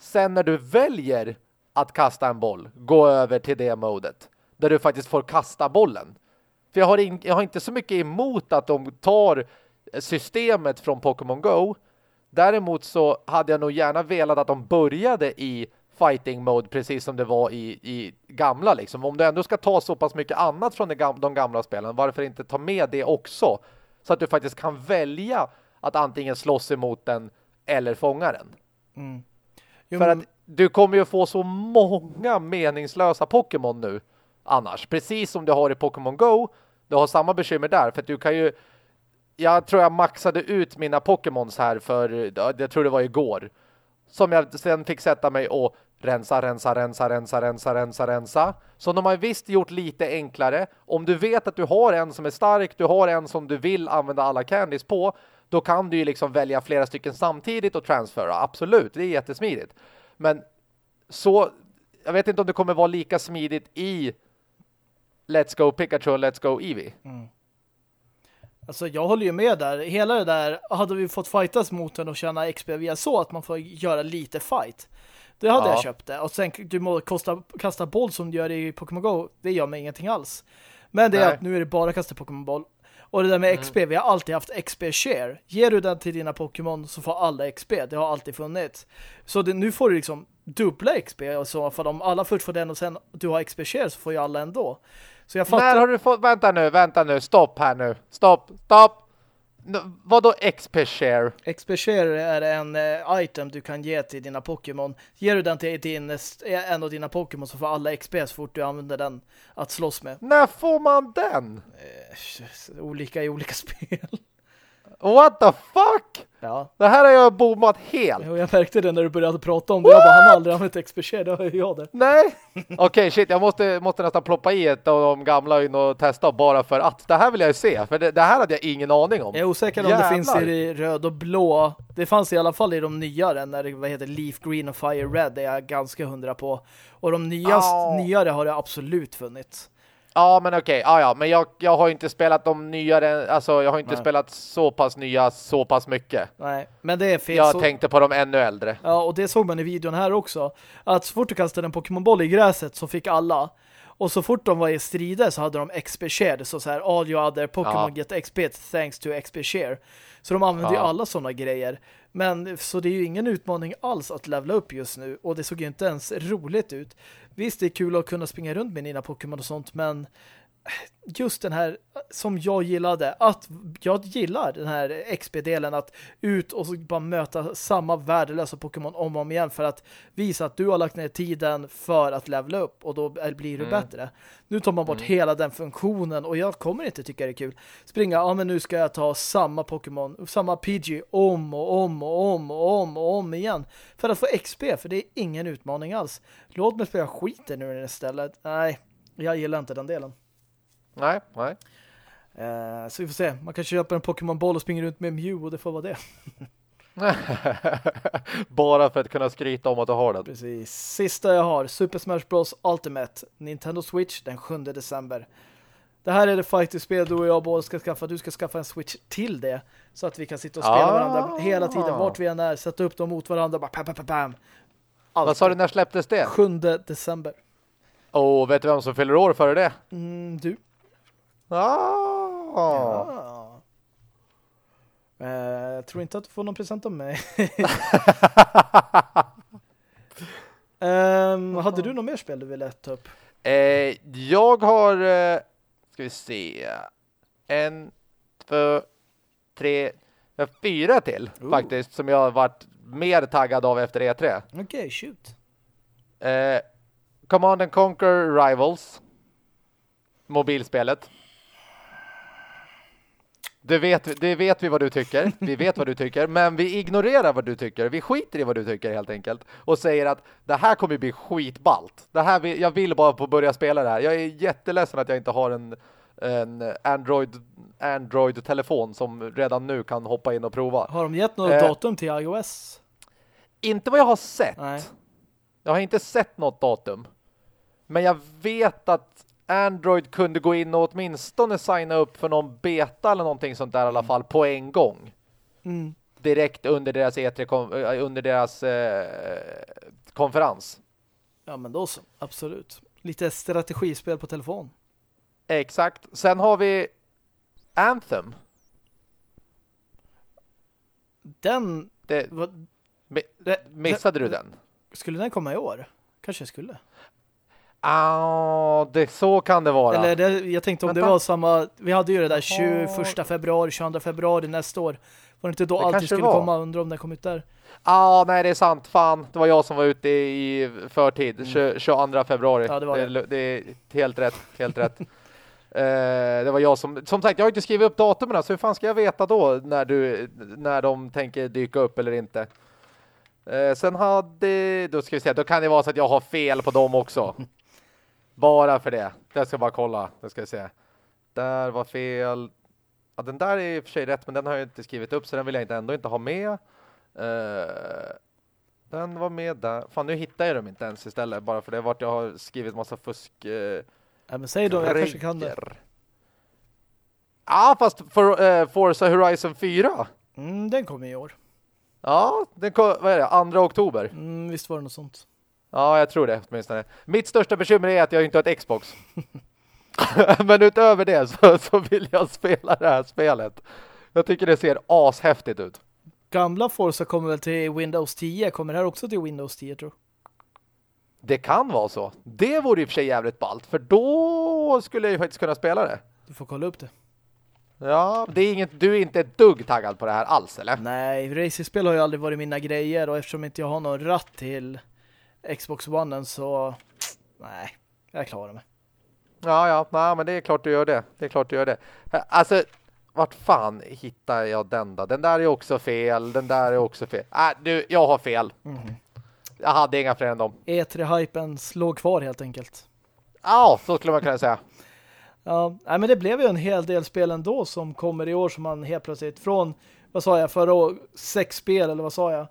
sen när du väljer att kasta en boll, gå över till det modet. Där du faktiskt får kasta bollen. För jag har, in, jag har inte så mycket emot att de tar systemet från Pokémon Go. Däremot så hade jag nog gärna velat att de började i fighting mode precis som det var i, i gamla liksom. Om du ändå ska ta så pass mycket annat från de gamla spelen, varför inte ta med det också? Så att du faktiskt kan välja att antingen slåss emot den eller fånga den. Mm. Jo, För att du kommer ju få så många meningslösa Pokémon nu annars. Precis som du har i Pokémon Go. Du har samma bekymmer där. För att du kan ju... Jag tror jag maxade ut mina Pokémons här för... Jag tror det var igår. Som jag sen fick sätta mig och rensa, rensa, rensa, rensa, rensa, rensa, rensa. Så de har visst gjort lite enklare. Om du vet att du har en som är stark, du har en som du vill använda alla candies på, då kan du ju liksom välja flera stycken samtidigt och transfera. Absolut, det är jättesmidigt. Men så, jag vet inte om det kommer vara lika smidigt i Let's Go Pikachu och Let's Go Eevee. Mm. Alltså jag håller ju med där. Hela det där, hade vi fått fightas mot den och tjäna XP via så att man får göra lite fight. Det hade ja. jag köpt det. Och sen du må kosta, kasta boll som du gör i Pokémon Go. Det gör mig ingenting alls. Men det är Nej. att nu är det bara kasta Pokémon boll. Och det där med mm. XP, vi har alltid haft XP-share. Ger du den till dina Pokémon så får alla XP. Det har alltid funnits. Så det, nu får du liksom dubbla XP. Så för om alla först får den och sen du har XP-share så får ju alla ändå. Så jag fattar... När har du fått... Vänta nu, vänta nu. Stopp här nu. Stopp, stopp. Vad då XP Share? XP Share är en uh, item du kan ge till dina Pokémon. Ger du den till din, eh, en av dina Pokémon så får alla XP så fort du använder den att slåss med. När får man den? Uh, olika i olika spel. What the fuck? Ja. Det här har jag bommat helt. Jo, jag märkte det när du började prata om det. Jag bara, han har aldrig använt XP-share, det har jag det. Nej. Okej, okay, shit. Jag måste, måste nästan ploppa i ett av de gamla in och testa bara för att. Det här vill jag ju se. För det, det här hade jag ingen aning om. Jag är osäker Jävlar. om det finns i röd och blå. Det fanns i alla fall i de nyare. När det vad heter Leaf Green och Fire Red. Det är jag ganska hundra på. Och de nyast, oh. nyare har det absolut funnits. Ja, men okej. Okay. Ja, ja. Men jag, jag har inte spelat de nyare, alltså jag har inte Nej. spelat så pass nya så pass mycket. Nej, men det är fel. Jag så... tänkte på de ännu äldre. Ja, och det såg man i videon här också. Att så fort du kastade en Pokémon-boll i gräset så fick alla. Och så fort de var i strider så hade de XP share. Så så här, all your other Pokémon ja. get XP thanks to XP share. Så de använde ja. ju alla sådana grejer. Men så det är ju ingen utmaning alls att levla upp just nu. Och det såg ju inte ens roligt ut. Visst, det är kul att kunna springa runt med dina Pokémon och sånt, men just den här som jag gillade att jag gillar den här XP-delen att ut och bara möta samma värdelösa Pokémon om och om igen för att visa att du har lagt ner tiden för att levla upp och då blir du mm. bättre. Nu tar man bort mm. hela den funktionen och jag kommer inte tycka det är kul. Springa, ja men nu ska jag ta samma Pokémon, samma PG om och om och om och om och om igen för att få XP för det är ingen utmaning alls. Låt mig spela skiten nu istället. Nej, jag gillar inte den delen. Nej, nej. Uh, så vi får se. Man kan köpa en Pokémon-boll och springa runt med Mew och det får vara det. Bara för att kunna skryta om att du har den. Precis. Sista jag har, Super Smash Bros. Ultimate, Nintendo Switch den 7 december. Det här är det fighting-spel du och jag båda ska skaffa. Du ska skaffa en Switch till det. Så att vi kan sitta och spela ah. varandra hela tiden, vart vi än är. Sätta upp dem mot varandra. Bara pam, pam, pam, Vad sa du, när släpptes det? 7 december. Och vet du vem som fyller år före det? Mm, du. Ah. Ja. Uh, jag tror inte att du får någon present av mig. um, hade du något mer spel du ville ta upp? Uh, jag har, uh, ska vi se, en, två, tre, fyra till Ooh. faktiskt som jag har varit mer taggad av efter E3. Okej, okay, shoot. Command and Conquer Rivals. Mobilspelet. Det vet, det vet vi vad du tycker. Vi vet vad du tycker. Men vi ignorerar vad du tycker. Vi skiter i vad du tycker helt enkelt. Och säger att det här kommer bli skitballt. Det här, jag vill bara få börja spela det här. Jag är jätteledsen att jag inte har en, en Android Android-telefon som redan nu kan hoppa in och prova. Har de gett något eh, datum till iOS? Inte vad jag har sett. Nej. Jag har inte sett något datum. Men jag vet att Android kunde gå in och åtminstone signa upp för någon beta eller någonting sånt där i alla fall på en gång. Mm. direkt under deras E3 äh, under deras eh, konferens. Ja, men då så. Absolut. Lite strategispel på telefon. Exakt. Sen har vi Anthem. Den... Det, vad, missade det, du den? Skulle den komma i år? Kanske skulle. Ja, det, så kan det vara. Eller det, jag tänkte om Vänta. det var samma... Vi hade ju det där 21 februari, 22 februari nästa år. Var det inte då det alltid skulle var. komma? Undrar om den kom ut där. Ja, ah, nej det är sant. Fan, det var jag som var ute i förtid. Mm. 22 februari. Ja, det var det. Det, det är helt rätt, helt rätt. Eh, det var jag som, som sagt, jag har inte skrivit upp datumen så hur fan ska jag veta då när du, när de tänker dyka upp eller inte? Eh, sen hade, då ska vi se, då kan det vara så att jag har fel på dem också. Bara för det. Jag ska bara kolla, det ska se. Där var fel. Ja, den där är i och för sig rätt, men den har jag inte skrivit upp så den vill jag inte, ändå inte ha med. Uh, den var med där. Fan, nu hittar jag dem inte ens istället, bara för det vart jag har skrivit massa fusk. Uh, ja, men säg då, jag kanske kan det. Ja, fast för, uh, Forza Horizon 4. Mm, den kommer i år. Ja, den kom, vad är det? 2 oktober. Mm, visst var det något sånt. Ja, jag tror det åtminstone. Mitt största bekymmer är att jag inte har ett Xbox. Men utöver det så, så vill jag spela det här spelet. Jag tycker det ser ashäftigt ut. Gamla Forza kommer väl till Windows 10? Kommer det här också till Windows 10 tror Det kan vara så. Det vore i och för sig jävligt ballt. För då skulle jag ju faktiskt kunna spela det. Du får kolla upp det. Ja, det är inget, du är inte ett dugg taggad på det här alls, eller? Nej, racingspel har ju aldrig varit mina grejer och eftersom inte jag har någon ratt till Xbox One så nej, jag klarar mig. Ja, ja, nej, men det är klart du gör det. Det är klart du gör det. Alltså, vart fan hittar jag den då? Den där är också fel, den där är också fel. Äh, du, jag har fel. Mm. Jag hade inga fler än dem. E3-hypen slår kvar helt enkelt. Ja, så skulle man kunna säga. ja, nej, men det blev ju en hel del spel ändå som kommer i år som man helt plötsligt från, vad sa jag, förra år, sex spel eller vad sa jag?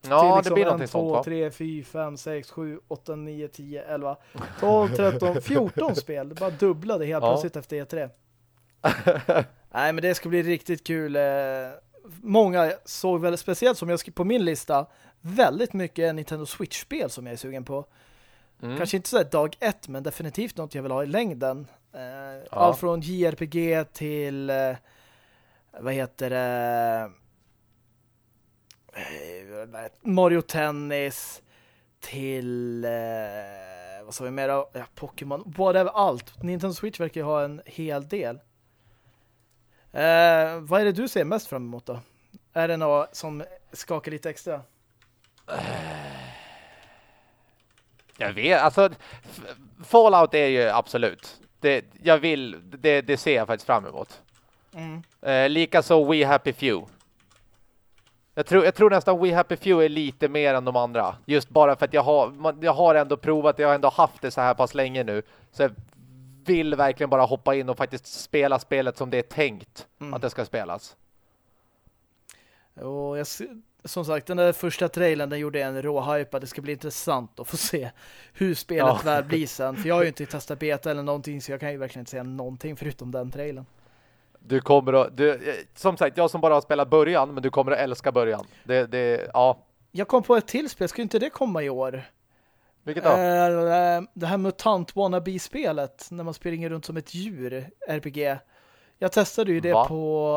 Ja, liksom det blir någonting 1, 2, sånt 3, 4, 5, 6, 7, 8, 9, 10, 11, 12, 13, 14 spel. Det bara dubblade helt ja. plötsligt efter E3. Nej, men det ska bli riktigt kul. Eh, många såg väl speciellt som jag skrev på min lista väldigt mycket Nintendo Switch-spel som jag är sugen på. Mm. Kanske inte så dag ett, men definitivt något jag vill ha i längden. Eh, ja. Allt från JRPG till eh, vad heter det Mario Tennis till eh, vad sa vi mer? Ja, Pokémon, whatever, allt. Nintendo Switch verkar ju ha en hel del. Eh, vad är det du ser mest fram emot då? Är det något som skakar lite extra? Jag vet, alltså Fallout är ju absolut. Det, jag vill, det, det ser jag faktiskt fram emot. Mm. Eh, Likaså We Happy Few. Jag tror, jag tror nästan We Happy Few är lite mer än de andra. Just bara för att jag har, jag har ändå provat, jag har ändå haft det så här pass länge nu. Så jag vill verkligen bara hoppa in och faktiskt spela spelet som det är tänkt mm. att det ska spelas. Och jag, som sagt, den där första trailern den gjorde en råhypa. Det ska bli intressant att få se hur spelet ja. väl blir sen. För jag har ju inte testat beta eller någonting så jag kan ju verkligen inte säga någonting förutom den trailern. Du kommer att, du, som sagt, jag som bara har spelat början, men du kommer att älska början. Det, det, ja. Jag kom på ett till spel, ska inte det komma i år? Vilket då? Eh, det här Mutant Wannabe-spelet, när man springer runt som ett djur, RPG. Jag testade ju det Va? på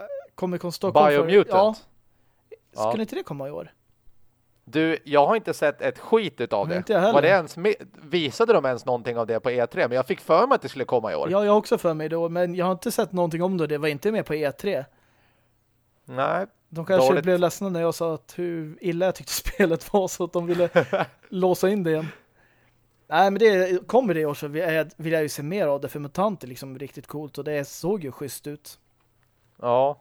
eh, Comic Con Stockholm. Biomutant? Ja. Skulle ja. inte det komma i år? Du, jag har inte sett ett skit utav det. Inte Var det ens visade de ens någonting av det på E3? Men jag fick för mig att det skulle komma i år. Ja, jag har också för mig då. Men jag har inte sett någonting om det. Det var inte med på E3. Nej. De kanske dåligt. blev ledsna när jag sa att hur illa jag tyckte spelet var så att de ville låsa in det igen. Nej, men det kommer det i år så vill jag ju se mer av det. För mutanter liksom riktigt coolt. Och det såg ju schysst ut. Ja.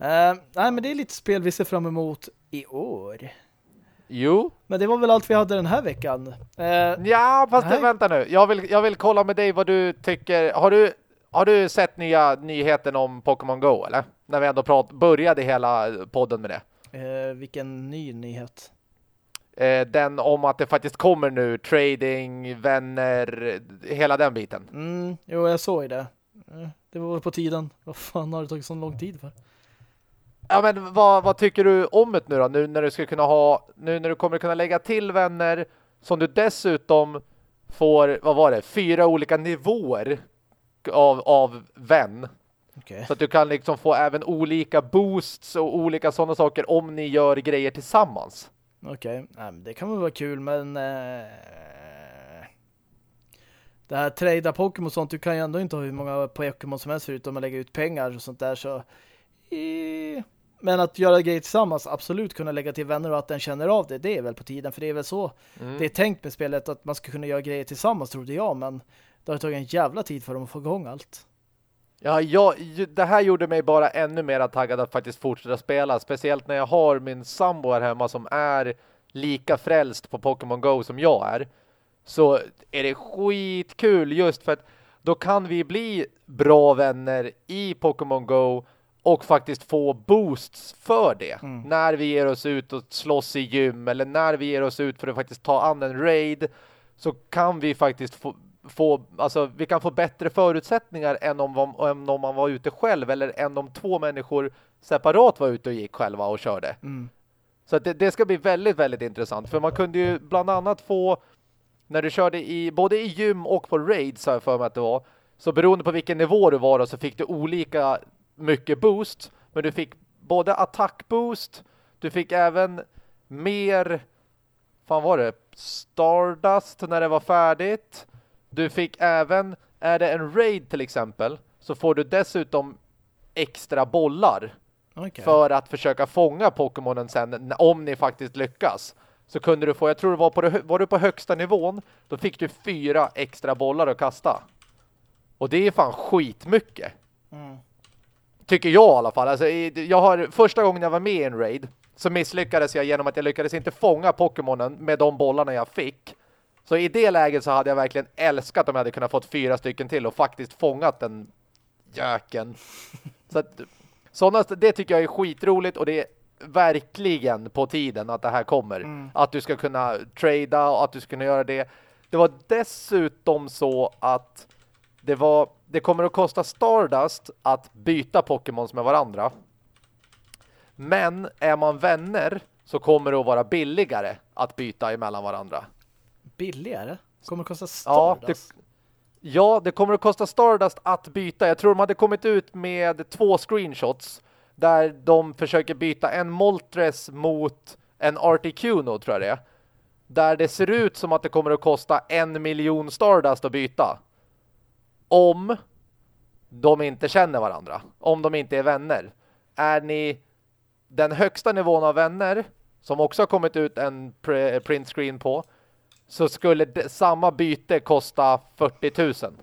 Uh, nej, men det är lite spel vi ser fram emot i år. Jo. Men det var väl allt vi hade den här veckan. Eh, ja, fast nej. vänta nu. Jag vill, jag vill kolla med dig vad du tycker. Har du, har du sett nya nyheten om Pokémon Go, eller? När vi ändå prat, började hela podden med det. Eh, vilken ny nyhet? Eh, den om att det faktiskt kommer nu trading, vänner, hela den biten. Mm, jo, jag såg det. Eh, det var på tiden. Vad fan har det tagit så lång tid för? Ja, men vad, vad tycker du om det nu då? Nu när du ska kunna ha, nu när du kommer kunna lägga till vänner som du dessutom får, vad var det, fyra olika nivåer av, av vän. Okay. Så att du kan liksom få även olika boosts och olika sådana saker om ni gör grejer tillsammans. Okej, okay. det kan väl vara kul men eh, det här trada Pokémon och sånt, du kan ju ändå inte ha hur många Pokémon som helst förutom att lägga ut pengar och sånt där så eh, men att göra grejer tillsammans, absolut kunna lägga till vänner och att den känner av det, det är väl på tiden för det är väl så mm. det är tänkt med spelet att man ska kunna göra grejer tillsammans trodde jag, men det har tagit en jävla tid för dem att få igång allt. Ja, jag, det här gjorde mig bara ännu mer taggad att faktiskt fortsätta spela. Speciellt när jag har min sambo här hemma som är lika frälst på Pokémon Go som jag är. Så är det skitkul just för att då kan vi bli bra vänner i Pokémon Go och faktiskt få boosts för det. Mm. När vi ger oss ut och slåss i gym eller när vi ger oss ut för att faktiskt ta an en raid så kan vi faktiskt få få, alltså vi kan få bättre förutsättningar än om, än om man var ute själv eller än om två människor separat var ute och gick själva och körde. Mm. Så det, det, ska bli väldigt, väldigt intressant. För man kunde ju bland annat få när du körde i både i gym och på raids har jag för mig att det var så beroende på vilken nivå du var då, så fick du olika mycket boost. Men du fick både attackboost, du fick även mer fan var det? Stardust när det var färdigt. Du fick även, är det en raid till exempel, så får du dessutom extra bollar. Okay. För att försöka fånga Pokémonen sen om ni faktiskt lyckas. Så kunde du få, jag tror det var på, det, var du på högsta nivån, då fick du fyra extra bollar att kasta. Och det är fan skitmycket. Mm. Tycker jag i alla fall. Alltså, jag har, första gången jag var med i en raid så misslyckades jag genom att jag lyckades inte fånga Pokémonen med de bollarna jag fick. Så i det läget så hade jag verkligen älskat om jag hade kunnat fått fyra stycken till och faktiskt fångat den göken. Så att, sådana, det tycker jag är skitroligt och det är verkligen på tiden att det här kommer. Mm. Att du ska kunna trada och att du ska kunna göra det. Det var dessutom så att det var det kommer att kosta Stardust att byta Pokémons med varandra. Men är man vänner så kommer det att vara billigare att byta emellan varandra billigare? Kommer det kosta Stardust? Ja det, ja, det kommer att kosta Stardust att byta. Jag tror de hade kommit ut med två screenshots där de försöker byta en Moltres mot en Articuno, tror jag det är. Där det ser ut som att det kommer att kosta en miljon Stardust att byta. Om de inte känner varandra. Om de inte är vänner. Är ni den högsta nivån av vänner som också har kommit ut en print screen på så skulle det, samma byte kosta 40 000.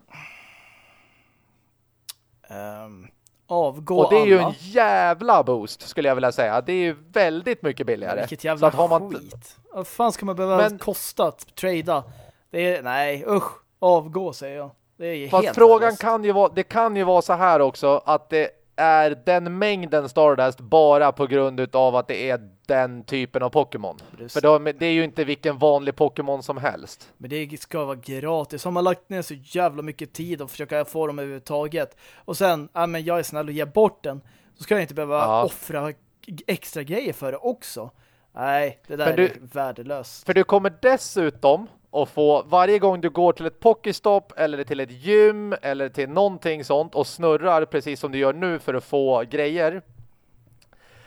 Um, avgå Och det är alla. ju en jävla boost skulle jag vilja säga. Det är ju väldigt mycket billigare. Vilket jävla så man... skit. Vad fan ska man behöva Men... kosta att trada? Det är, nej, usch. Avgå säger jag. Fast frågan kan ju vara, det kan ju vara så här också att det är den mängden Stardust bara på grund av att det är den typen av Pokémon. För de, det är ju inte vilken vanlig Pokémon som helst. Men det ska vara gratis. Har man lagt ner så jävla mycket tid och försöka få dem överhuvudtaget. Och sen, ja men jag är snäll och ger bort den. Så ska jag inte behöva ja. offra extra grejer för det också. Nej, det där du, är värdelöst. För du kommer dessutom och få varje gång du går till ett Pokéstop eller till ett gym eller till någonting sånt och snurrar precis som du gör nu för att få grejer.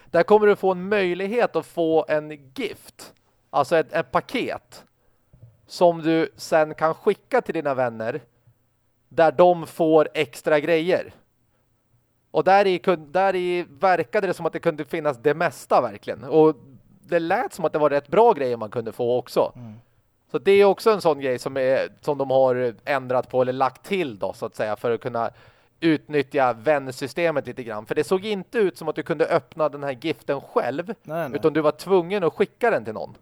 Där kommer du få en möjlighet att få en gift. Alltså ett, ett paket som du sen kan skicka till dina vänner där de får extra grejer. Och där i, där i verkade det som att det kunde finnas det mesta verkligen. Och det lät som att det var rätt bra grejer man kunde få också. Mm. Så det är också en sån grej som, är, som de har ändrat på eller lagt till då så att säga för att kunna utnyttja vänsystemet lite grann. För det såg inte ut som att du kunde öppna den här giften själv nej, nej. utan du var tvungen att skicka den till någon.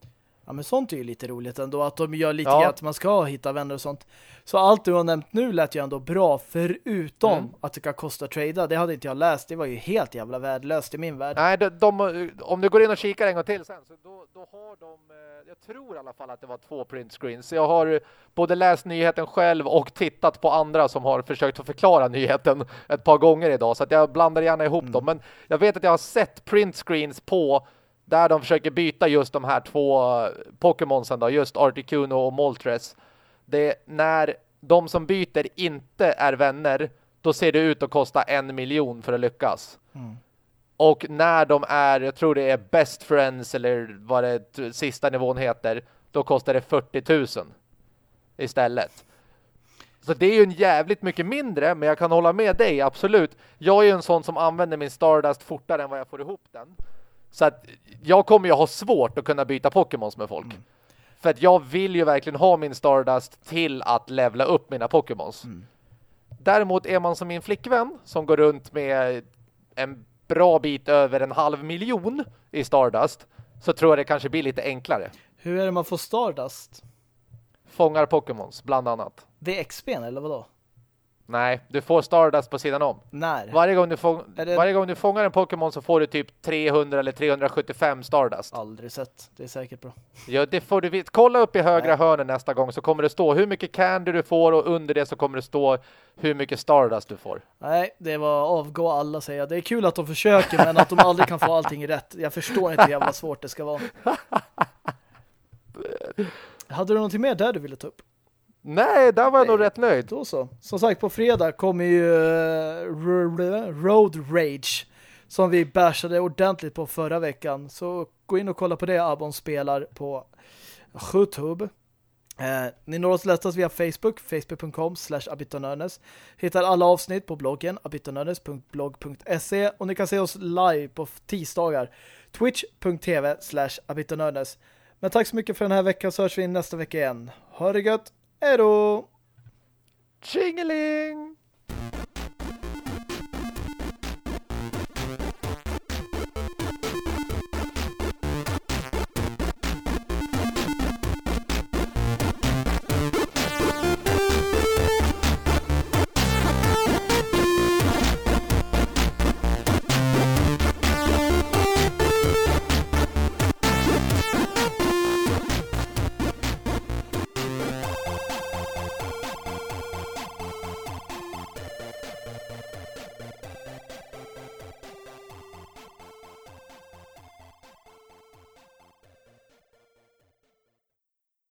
Ja, men sånt är ju lite roligt ändå. Att de gör lite Ja. att man ska hitta vänner och sånt. Så allt du har nämnt nu lät ju ändå bra. Förutom Mm. att det kan kosta att trada. Det hade inte jag läst. Det var ju helt jävla värdelöst i min värld. Nej, de, de, om du går in och kikar en gång till sen så då, då har de, eh, jag tror i alla fall att det var två print screens. Jag har både läst nyheten själv och tittat på andra som har försökt att förklara nyheten ett par gånger idag så att jag blandar gärna ihop dem. Men jag vet att jag har sett print screens på där de försöker byta just de här två eh, Pokémonsen då, just Articuno och Moltres. Det är när de som byter inte är vänner, då ser det ut att kosta en miljon för att lyckas. Och när de är, jag tror det är best friends eller vad det sista nivån heter, då kostar det 40 000 istället. Så det är ju en jävligt mycket mindre, men jag kan hålla med dig, absolut. Jag är ju en sån som använder min Stardust fortare än vad jag får ihop den. Så att jag kommer ju ha svårt att kunna byta Pokémons med folk. För att jag vill ju verkligen ha min Stardust till att levla upp mina Pokémons. Däremot är man som min flickvän som går runt med en bra bit över en halv miljon i Stardust så tror jag det kanske blir lite enklare. Hur är det man får Stardust? Fångar Pokémons, bland annat. Det är XP'n eller vadå? Nej, du får Stardust på sidan om. När? Varje gång du, fång det- varje gång du fångar en Pokémon så får du typ 300 eller 375 Stardust. Aldrig sett. Det är säkert bra. Ja, det får du. Kolla upp i högra Nej. hörnet nästa gång så kommer det stå hur mycket candy du får och under det så kommer det stå hur mycket Stardust du får. Nej, det var avgå alla säger jag. Det är kul att de försöker men att de aldrig kan få allting rätt. Jag förstår inte hur jävla svårt det ska vara. Hade du någonting mer där du ville ta upp? Nej, där var jag nog rätt nöjd. Då så. Som sagt, på fredag kommer ju eh, Road Rage som vi bashade ordentligt på förra veckan. Så gå in och kolla på det Abon spelar på Youtube. Eh, ni når oss lättast via Facebook, facebook.com slash. Hittar alla avsnitt på bloggen abitonörnes.blogg.se och ni kan se oss live på tisdagar twitch.tv slash. Men tack så mycket för den här veckan så hörs vi nästa vecka igen. Ha det gött! Hej då! Tjingeling!